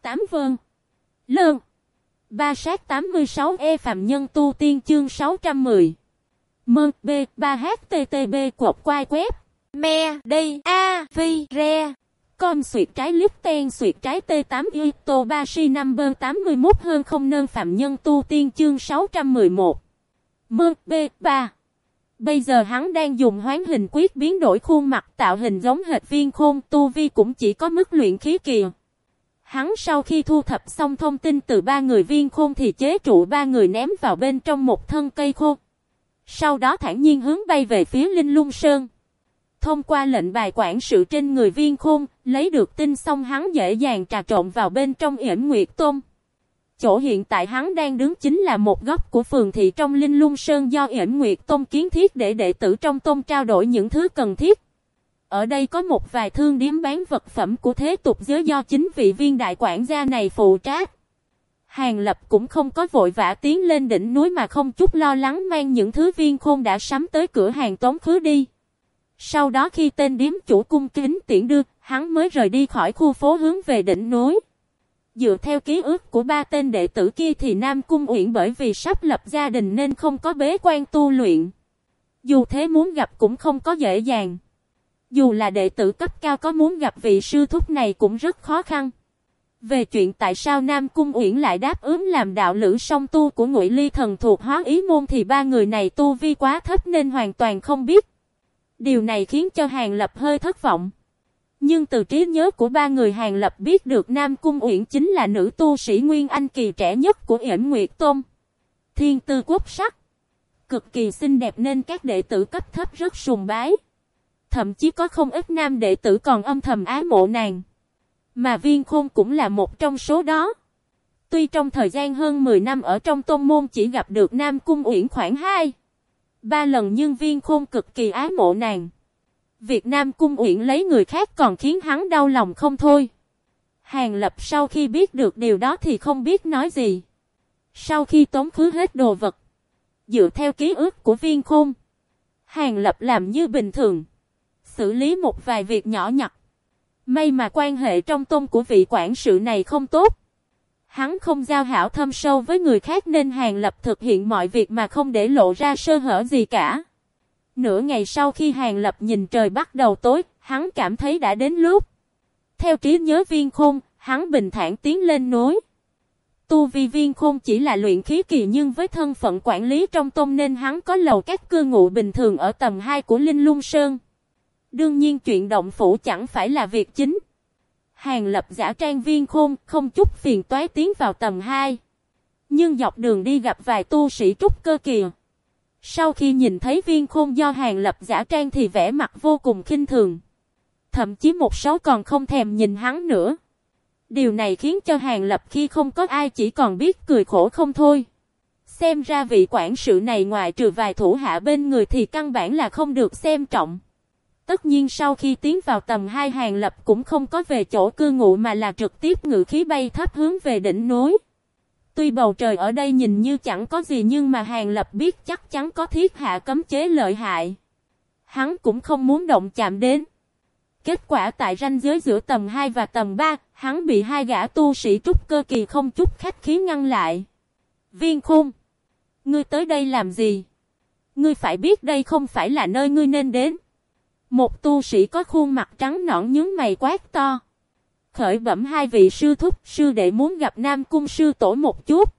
8 vơn. Lơn. Ba sát 86 E Phạm Nhân Tu Tiên chương 610. Mơ, B 3 HTTB cột quai quép. Me đi A Phi Re. Com suyệt trái lít ten suyệt trái T8 Y Tô Ba Si 5 bơn 81 hơn không nơn Phạm Nhân Tu Tiên chương 611. Mơ, B 3. Bây giờ hắn đang dùng hoán hình quyết biến đổi khuôn mặt tạo hình giống hệt viên khôn, tu vi cũng chỉ có mức luyện khí kỳ. Hắn sau khi thu thập xong thông tin từ ba người viên khôn thì chế trụ ba người ném vào bên trong một thân cây khô. Sau đó thản nhiên hướng bay về phía Linh Lung Sơn. Thông qua lệnh bài quản sự trên người viên khôn, lấy được tin xong hắn dễ dàng trà trộn vào bên trong yểm Nguyệt Tôn. Chỗ hiện tại hắn đang đứng chính là một góc của phường thị trong Linh Lung Sơn do yểm Nguyệt Tôn kiến thiết để đệ tử trong tôn trao đổi những thứ cần thiết. Ở đây có một vài thương điếm bán vật phẩm của thế tục giới do chính vị viên đại quản gia này phụ trách. Hàng lập cũng không có vội vã tiến lên đỉnh núi mà không chút lo lắng mang những thứ viên khôn đã sắm tới cửa hàng tống khứ đi. Sau đó khi tên điếm chủ cung kính tiễn đưa, hắn mới rời đi khỏi khu phố hướng về đỉnh núi. Dựa theo ký ức của ba tên đệ tử kia thì Nam Cung Uyển bởi vì sắp lập gia đình nên không có bế quan tu luyện. Dù thế muốn gặp cũng không có dễ dàng. Dù là đệ tử cấp cao có muốn gặp vị sư thúc này cũng rất khó khăn. Về chuyện tại sao Nam Cung Uyển lại đáp ứng làm đạo lữ song tu của Ngụy Ly thần thuộc hóa ý môn thì ba người này tu vi quá thấp nên hoàn toàn không biết. Điều này khiến cho Hàng Lập hơi thất vọng. Nhưng từ trí nhớ của ba người Hàng Lập biết được Nam Cung Uyển chính là nữ tu sĩ Nguyên Anh kỳ trẻ nhất của yển Nguyệt Tôn. Thiên tư quốc sắc. Cực kỳ xinh đẹp nên các đệ tử cấp thấp rất sùng bái. Thậm chí có không ít nam đệ tử còn âm thầm ái mộ nàng. Mà viên khôn cũng là một trong số đó. Tuy trong thời gian hơn 10 năm ở trong tôn môn chỉ gặp được Nam Cung Uyển khoảng 2, ba lần nhưng viên khôn cực kỳ ái mộ nàng. Việt Nam Cung Uyển lấy người khác còn khiến hắn đau lòng không thôi. Hàng Lập sau khi biết được điều đó thì không biết nói gì. Sau khi tống khứ hết đồ vật, dựa theo ký ức của viên khôn, Hàng Lập làm như bình thường xử lý một vài việc nhỏ nhặt. May mà quan hệ trong tôn của vị quản sự này không tốt. Hắn không giao hảo thâm sâu với người khác nên Hàng Lập thực hiện mọi việc mà không để lộ ra sơ hở gì cả. Nửa ngày sau khi Hàng Lập nhìn trời bắt đầu tối, hắn cảm thấy đã đến lúc. Theo trí nhớ viên khôn, hắn bình thản tiến lên núi. Tu vi viên khôn chỉ là luyện khí kỳ nhưng với thân phận quản lý trong tôn nên hắn có lầu các cư ngụ bình thường ở tầng 2 của Linh Lung Sơn. Đương nhiên chuyện động phủ chẳng phải là việc chính. Hàng lập giả trang viên khôn, không chút phiền toái tiến vào tầng 2. Nhưng dọc đường đi gặp vài tu sĩ trúc cơ kìa. Sau khi nhìn thấy viên khôn do hàng lập giả trang thì vẻ mặt vô cùng khinh thường. Thậm chí một số còn không thèm nhìn hắn nữa. Điều này khiến cho hàng lập khi không có ai chỉ còn biết cười khổ không thôi. Xem ra vị quản sự này ngoài trừ vài thủ hạ bên người thì căn bản là không được xem trọng. Tất nhiên sau khi tiến vào tầm hai hàng lập cũng không có về chỗ cư ngụ mà là trực tiếp ngự khí bay thấp hướng về đỉnh núi. Tuy bầu trời ở đây nhìn như chẳng có gì nhưng mà hàng lập biết chắc chắn có thiết hạ cấm chế lợi hại. Hắn cũng không muốn động chạm đến. Kết quả tại ranh giới giữa tầm 2 và tầm 3, hắn bị hai gã tu sĩ trúc cơ kỳ không chút khách khí ngăn lại. Viên khung! Ngươi tới đây làm gì? Ngươi phải biết đây không phải là nơi ngươi nên đến. Một tu sĩ có khuôn mặt trắng nõn nhướng mày quát to. Khởi bẩm hai vị sư thúc, sư đệ muốn gặp Nam Cung sư tổ một chút.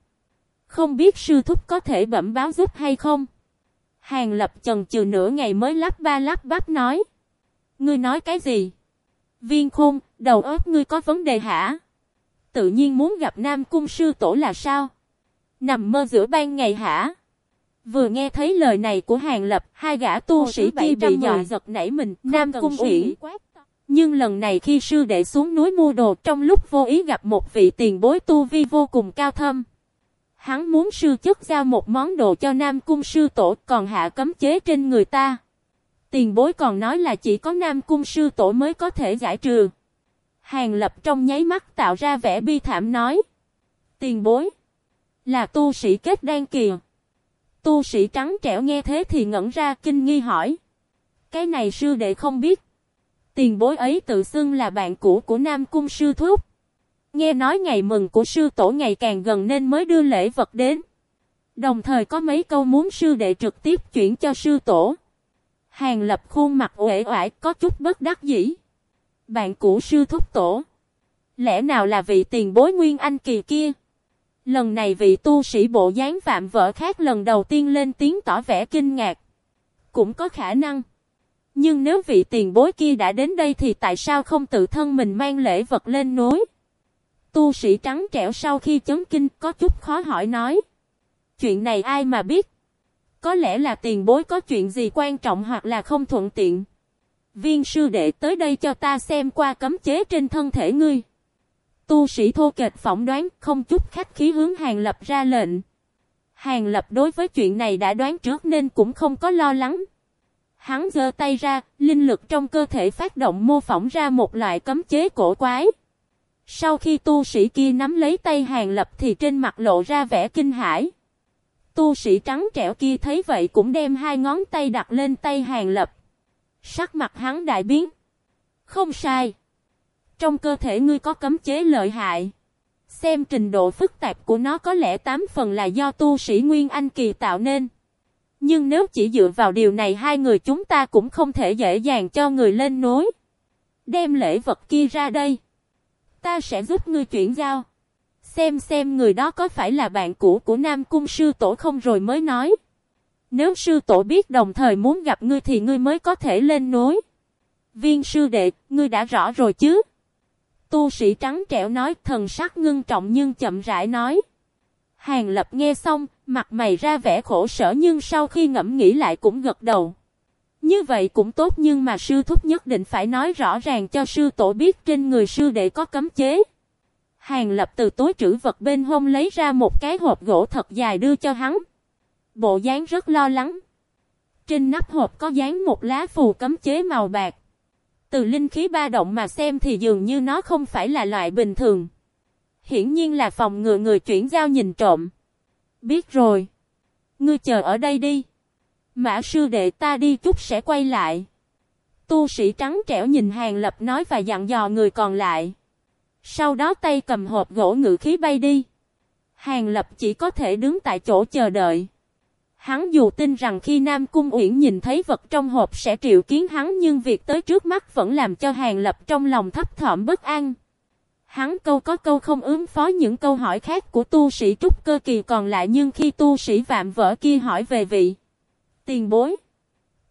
Không biết sư thúc có thể bẩm báo giúp hay không? Hàng lập chần chừ nửa ngày mới lắp ba lắp bắp nói. Ngươi nói cái gì? Viên khôn, đầu óc ngươi có vấn đề hả? Tự nhiên muốn gặp Nam Cung sư tổ là sao? Nằm mơ giữa ban ngày hả? Vừa nghe thấy lời này của Hàng Lập, hai gã tu sĩ kia bị dọa giật nảy mình, Nam Cung Uyển. Nhưng lần này khi sư đệ xuống núi mua đồ trong lúc vô ý gặp một vị tiền bối tu vi vô cùng cao thâm. Hắn muốn sư chất giao một món đồ cho Nam Cung sư tổ còn hạ cấm chế trên người ta. Tiền bối còn nói là chỉ có Nam Cung sư tổ mới có thể giải trừ. Hàng lập trong nháy mắt tạo ra vẻ bi thảm nói. Tiền bối. Là tu sĩ kết đan kìa. Tu sĩ trắng trẻo nghe thế thì ngẩn ra, kinh nghi hỏi. Cái này sư đệ không biết. Tiền bối ấy tự xưng là bạn cũ của Nam Cung sư thúc. Nghe nói ngày mừng của sư tổ ngày càng gần nên mới đưa lễ vật đến. Đồng thời có mấy câu muốn sư đệ trực tiếp chuyển cho sư tổ. Hàng lập khuôn mặt uể oải, có chút bất đắc dĩ. Bạn cũ sư thúc tổ. Lẽ nào là vị tiền bối nguyên anh kỳ kia? Lần này vị tu sĩ bộ dáng phạm vợ khác lần đầu tiên lên tiếng tỏ vẻ kinh ngạc. Cũng có khả năng. Nhưng nếu vị tiền bối kia đã đến đây thì tại sao không tự thân mình mang lễ vật lên núi? Tu sĩ trắng trẻo sau khi chấn kinh có chút khó hỏi nói. Chuyện này ai mà biết? Có lẽ là tiền bối có chuyện gì quan trọng hoặc là không thuận tiện. Viên sư đệ tới đây cho ta xem qua cấm chế trên thân thể ngươi. Tu sĩ thô kệch phỏng đoán không chút khách khí hướng Hàng Lập ra lệnh. Hàng Lập đối với chuyện này đã đoán trước nên cũng không có lo lắng. Hắn giơ tay ra, linh lực trong cơ thể phát động mô phỏng ra một loại cấm chế cổ quái. Sau khi tu sĩ kia nắm lấy tay Hàng Lập thì trên mặt lộ ra vẻ kinh hãi. Tu sĩ trắng trẻo kia thấy vậy cũng đem hai ngón tay đặt lên tay Hàng Lập. Sắc mặt hắn đại biến. Không sai. Trong cơ thể ngươi có cấm chế lợi hại. Xem trình độ phức tạp của nó có lẽ 8 phần là do tu sĩ Nguyên Anh Kỳ tạo nên. Nhưng nếu chỉ dựa vào điều này hai người chúng ta cũng không thể dễ dàng cho người lên núi Đem lễ vật kia ra đây. Ta sẽ giúp ngươi chuyển giao. Xem xem người đó có phải là bạn cũ của Nam Cung Sư Tổ không rồi mới nói. Nếu Sư Tổ biết đồng thời muốn gặp ngươi thì ngươi mới có thể lên núi Viên Sư Đệ, ngươi đã rõ rồi chứ? Tu sĩ trắng trẻo nói thần sắc ngưng trọng nhưng chậm rãi nói. Hàng lập nghe xong, mặt mày ra vẻ khổ sở nhưng sau khi ngẫm nghĩ lại cũng gật đầu. Như vậy cũng tốt nhưng mà sư thúc nhất định phải nói rõ ràng cho sư tổ biết trên người sư đệ có cấm chế. Hàng lập từ túi trữ vật bên hông lấy ra một cái hộp gỗ thật dài đưa cho hắn. Bộ dáng rất lo lắng. Trên nắp hộp có dán một lá phù cấm chế màu bạc. Từ linh khí ba động mà xem thì dường như nó không phải là loại bình thường. Hiển nhiên là phòng ngừa người chuyển giao nhìn trộm. Biết rồi. Ngươi chờ ở đây đi. Mã sư đệ ta đi chút sẽ quay lại. Tu sĩ trắng trẻo nhìn hàng lập nói và dặn dò người còn lại. Sau đó tay cầm hộp gỗ ngự khí bay đi. Hàng lập chỉ có thể đứng tại chỗ chờ đợi. Hắn dù tin rằng khi Nam Cung Uyển nhìn thấy vật trong hộp sẽ triệu kiến hắn nhưng việc tới trước mắt vẫn làm cho Hàng Lập trong lòng thấp thỏm bất an. Hắn câu có câu không ứng phó những câu hỏi khác của tu sĩ trúc cơ kỳ còn lại nhưng khi tu sĩ vạm vỡ kia hỏi về vị tiền bối,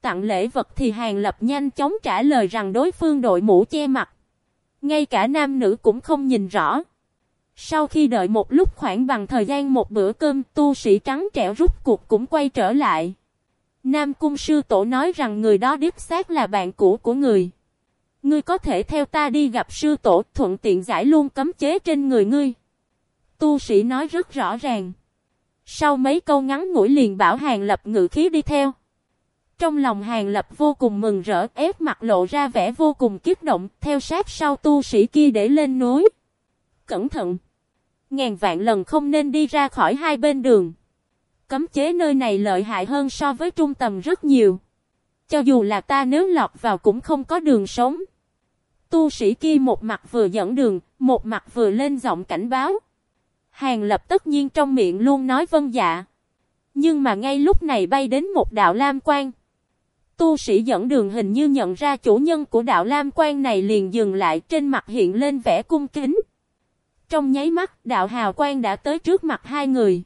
tặng lễ vật thì Hàng Lập nhanh chóng trả lời rằng đối phương đội mũ che mặt. Ngay cả nam nữ cũng không nhìn rõ. Sau khi đợi một lúc khoảng bằng thời gian một bữa cơm, tu sĩ trắng trẻo rút cuộc cũng quay trở lại. Nam Cung Sư Tổ nói rằng người đó đích xác là bạn cũ của người. Ngươi có thể theo ta đi gặp Sư Tổ thuận tiện giải luôn cấm chế trên người ngươi. Tu sĩ nói rất rõ ràng. Sau mấy câu ngắn ngủi liền bảo hàng lập ngự khí đi theo. Trong lòng Hàng Lập vô cùng mừng rỡ, ép mặt lộ ra vẻ vô cùng kích động, theo sát sau tu sĩ kia để lên núi. Cẩn thận! Ngàn vạn lần không nên đi ra khỏi hai bên đường. Cấm chế nơi này lợi hại hơn so với trung tâm rất nhiều. Cho dù là ta nếu lọt vào cũng không có đường sống. Tu sĩ kia một mặt vừa dẫn đường, một mặt vừa lên giọng cảnh báo. Hàng lập tất nhiên trong miệng luôn nói vân dạ. Nhưng mà ngay lúc này bay đến một đạo lam quan. Tu sĩ dẫn đường hình như nhận ra chủ nhân của đạo lam quan này liền dừng lại trên mặt hiện lên vẻ cung kính. Trong nháy mắt đạo hào quang đã tới trước mặt hai người.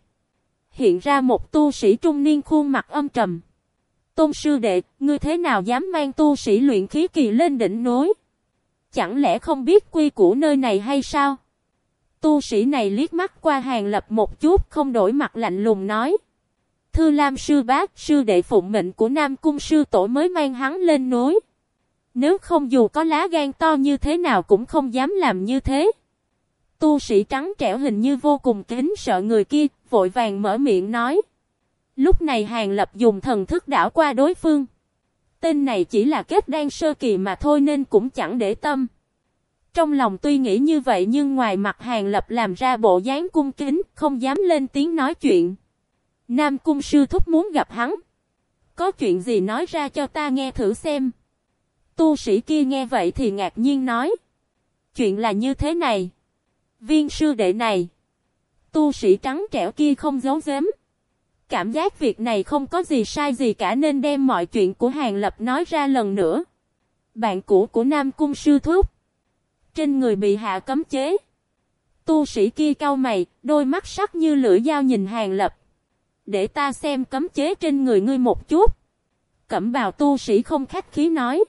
Hiện ra một tu sĩ trung niên khuôn mặt âm trầm. Tôn sư đệ, ngươi thế nào dám mang tu sĩ luyện khí kỳ lên đỉnh núi? Chẳng lẽ không biết quy củ nơi này hay sao? Tu sĩ này liếc mắt qua hàng lập một chút không đổi mặt lạnh lùng nói. Thư Lam sư bác, sư đệ phụng mệnh của Nam Cung sư tổ mới mang hắn lên núi. Nếu không dù có lá gan to như thế nào cũng không dám làm như thế. Tu sĩ trắng trẻo hình như vô cùng kính sợ người kia, vội vàng mở miệng nói. Lúc này Hàng Lập dùng thần thức đảo qua đối phương. Tên này chỉ là kết đan sơ kỳ mà thôi nên cũng chẳng để tâm. Trong lòng tuy nghĩ như vậy nhưng ngoài mặt Hàng Lập làm ra bộ dáng cung kính, không dám lên tiếng nói chuyện. Nam Cung Sư Thúc muốn gặp hắn. Có chuyện gì nói ra cho ta nghe thử xem. Tu sĩ kia nghe vậy thì ngạc nhiên nói. Chuyện là như thế này. Viên sư đệ này. Tu sĩ trắng trẻo kia không giấu giếm. Cảm giác việc này không có gì sai gì cả nên đem mọi chuyện của Hàng Lập nói ra lần nữa. Bạn cũ của Nam Cung Sư Thúc. Trên người bị hạ cấm chế. Tu sĩ kia cau mày, đôi mắt sắc như lửa dao nhìn Hàng Lập. Để ta xem cấm chế trên người ngươi một chút. Cẩm bào tu sĩ không khách khí nói.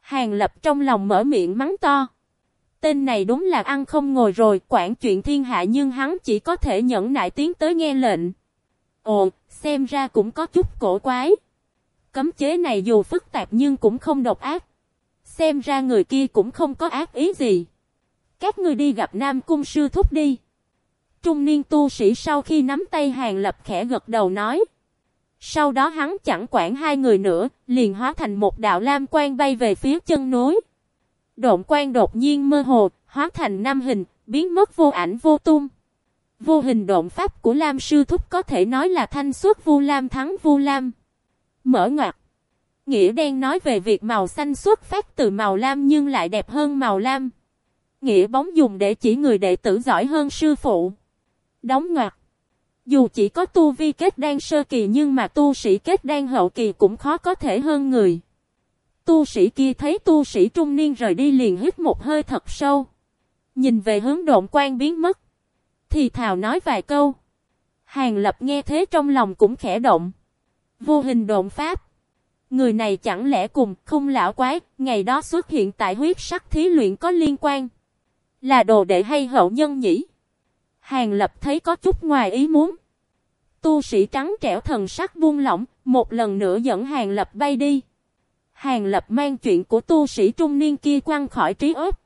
Hàng Lập trong lòng mở miệng mắng to. Tên này đúng là ăn không ngồi rồi, quản chuyện thiên hạ nhưng hắn chỉ có thể nhẫn nại tiến tới nghe lệnh. Ồ, xem ra cũng có chút cổ quái. Cấm chế này dù phức tạp nhưng cũng không độc ác. Xem ra người kia cũng không có ác ý gì. Các người đi gặp Nam Cung Sư Thúc đi. Trung niên tu sĩ sau khi nắm tay hàng lập khẽ gật đầu nói. Sau đó hắn chẳng quản hai người nữa, liền hóa thành một đạo lam quang bay về phía chân núi. Độn quan đột nhiên mơ hồ, hóa thành năm hình, biến mất vô ảnh vô tung. Vô hình độn pháp của Lam Sư Thúc có thể nói là thanh suốt Vu Lam thắng Vu Lam. Mở ngoặt. Nghĩa đen nói về việc màu xanh xuất phát từ màu lam nhưng lại đẹp hơn màu lam. Nghĩa bóng dùng để chỉ người đệ tử giỏi hơn sư phụ. Đóng ngoặt. Dù chỉ có tu vi kết đan sơ kỳ nhưng mà tu sĩ kết đan hậu kỳ cũng khó có thể hơn người. Tu sĩ kia thấy tu sĩ trung niên rời đi liền hít một hơi thật sâu. Nhìn về hướng độn quan biến mất. Thì thào nói vài câu. Hàng lập nghe thế trong lòng cũng khẽ động. Vô hình độn pháp. Người này chẳng lẽ cùng không lão quái, ngày đó xuất hiện tại huyết sắc thí luyện có liên quan. Là đồ đệ hay hậu nhân nhỉ? Hàng lập thấy có chút ngoài ý muốn. Tu sĩ trắng trẻo thần sắc buông lỏng, một lần nữa dẫn hàng lập bay đi. Hàng lập mang chuyện của tu sĩ trung niên kia quăng khỏi trí ớt.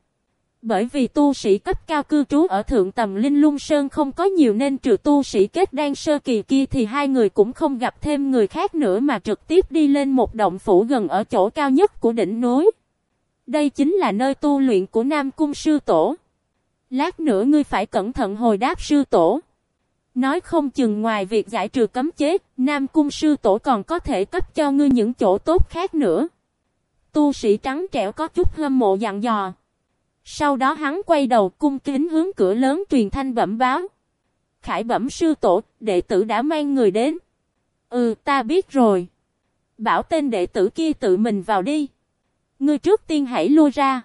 Bởi vì tu sĩ cấp cao cư trú ở thượng tầm Linh Lung Sơn không có nhiều nên trừ tu sĩ kết đan sơ kỳ kia thì hai người cũng không gặp thêm người khác nữa mà trực tiếp đi lên một động phủ gần ở chỗ cao nhất của đỉnh núi. Đây chính là nơi tu luyện của Nam Cung Sư Tổ. Lát nữa ngươi phải cẩn thận hồi đáp Sư Tổ. Nói không chừng ngoài việc giải trừ cấm chế, Nam Cung Sư Tổ còn có thể cấp cho ngươi những chỗ tốt khác nữa. Tu sĩ trắng trẻo có chút hâm mộ dặn dò. Sau đó hắn quay đầu cung kính hướng cửa lớn truyền thanh bẩm báo. Khải bẩm sư tổ, đệ tử đã mang người đến. Ừ, ta biết rồi. Bảo tên đệ tử kia tự mình vào đi. Ngươi trước tiên hãy lui ra.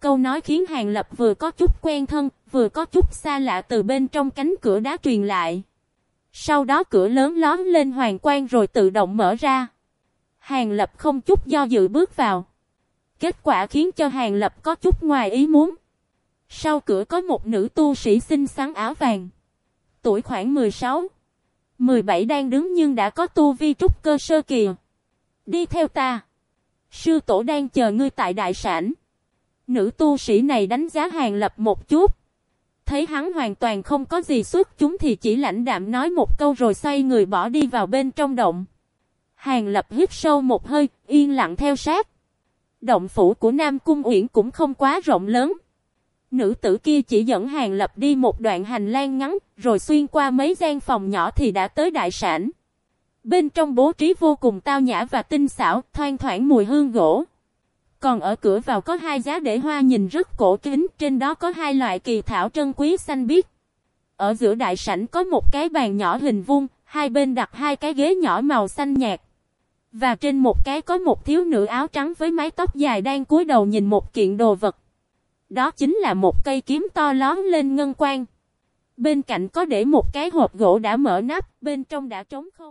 Câu nói khiến Hàng Lập vừa có chút quen thân, vừa có chút xa lạ từ bên trong cánh cửa đá truyền lại. Sau đó cửa lớn lón lên hoàng quang rồi tự động mở ra. Hàng Lập không chút do dự bước vào. Kết quả khiến cho Hàng Lập có chút ngoài ý muốn. Sau cửa có một nữ tu sĩ xinh xắn áo vàng. Tuổi khoảng 16, 17 đang đứng nhưng đã có tu vi trúc cơ sơ kỳ. Đi theo ta. Sư tổ đang chờ ngươi tại đại sản. Nữ tu sĩ này đánh giá Hàng Lập một chút. Thấy hắn hoàn toàn không có gì xuất chúng thì chỉ lãnh đạm nói một câu rồi xoay người bỏ đi vào bên trong động. Hàng lập hít sâu một hơi, yên lặng theo sát. Động phủ của Nam Cung Uyển cũng không quá rộng lớn. Nữ tử kia chỉ dẫn Hàng Lập đi một đoạn hành lang ngắn, rồi xuyên qua mấy gian phòng nhỏ thì đã tới đại sảnh. Bên trong bố trí vô cùng tao nhã và tinh xảo, thoang thoảng mùi hương gỗ. Còn ở cửa vào có hai giá để hoa nhìn rất cổ kính, trên đó có hai loại kỳ thảo trân quý xanh biếc. Ở giữa đại sảnh có một cái bàn nhỏ hình vuông, hai bên đặt hai cái ghế nhỏ màu xanh nhạt. Và trên một cái có một thiếu nữ áo trắng với mái tóc dài đang cúi đầu nhìn một kiện đồ vật. Đó chính là một cây kiếm to lón lên ngân quang. Bên cạnh có để một cái hộp gỗ đã mở nắp, bên trong đã trống không.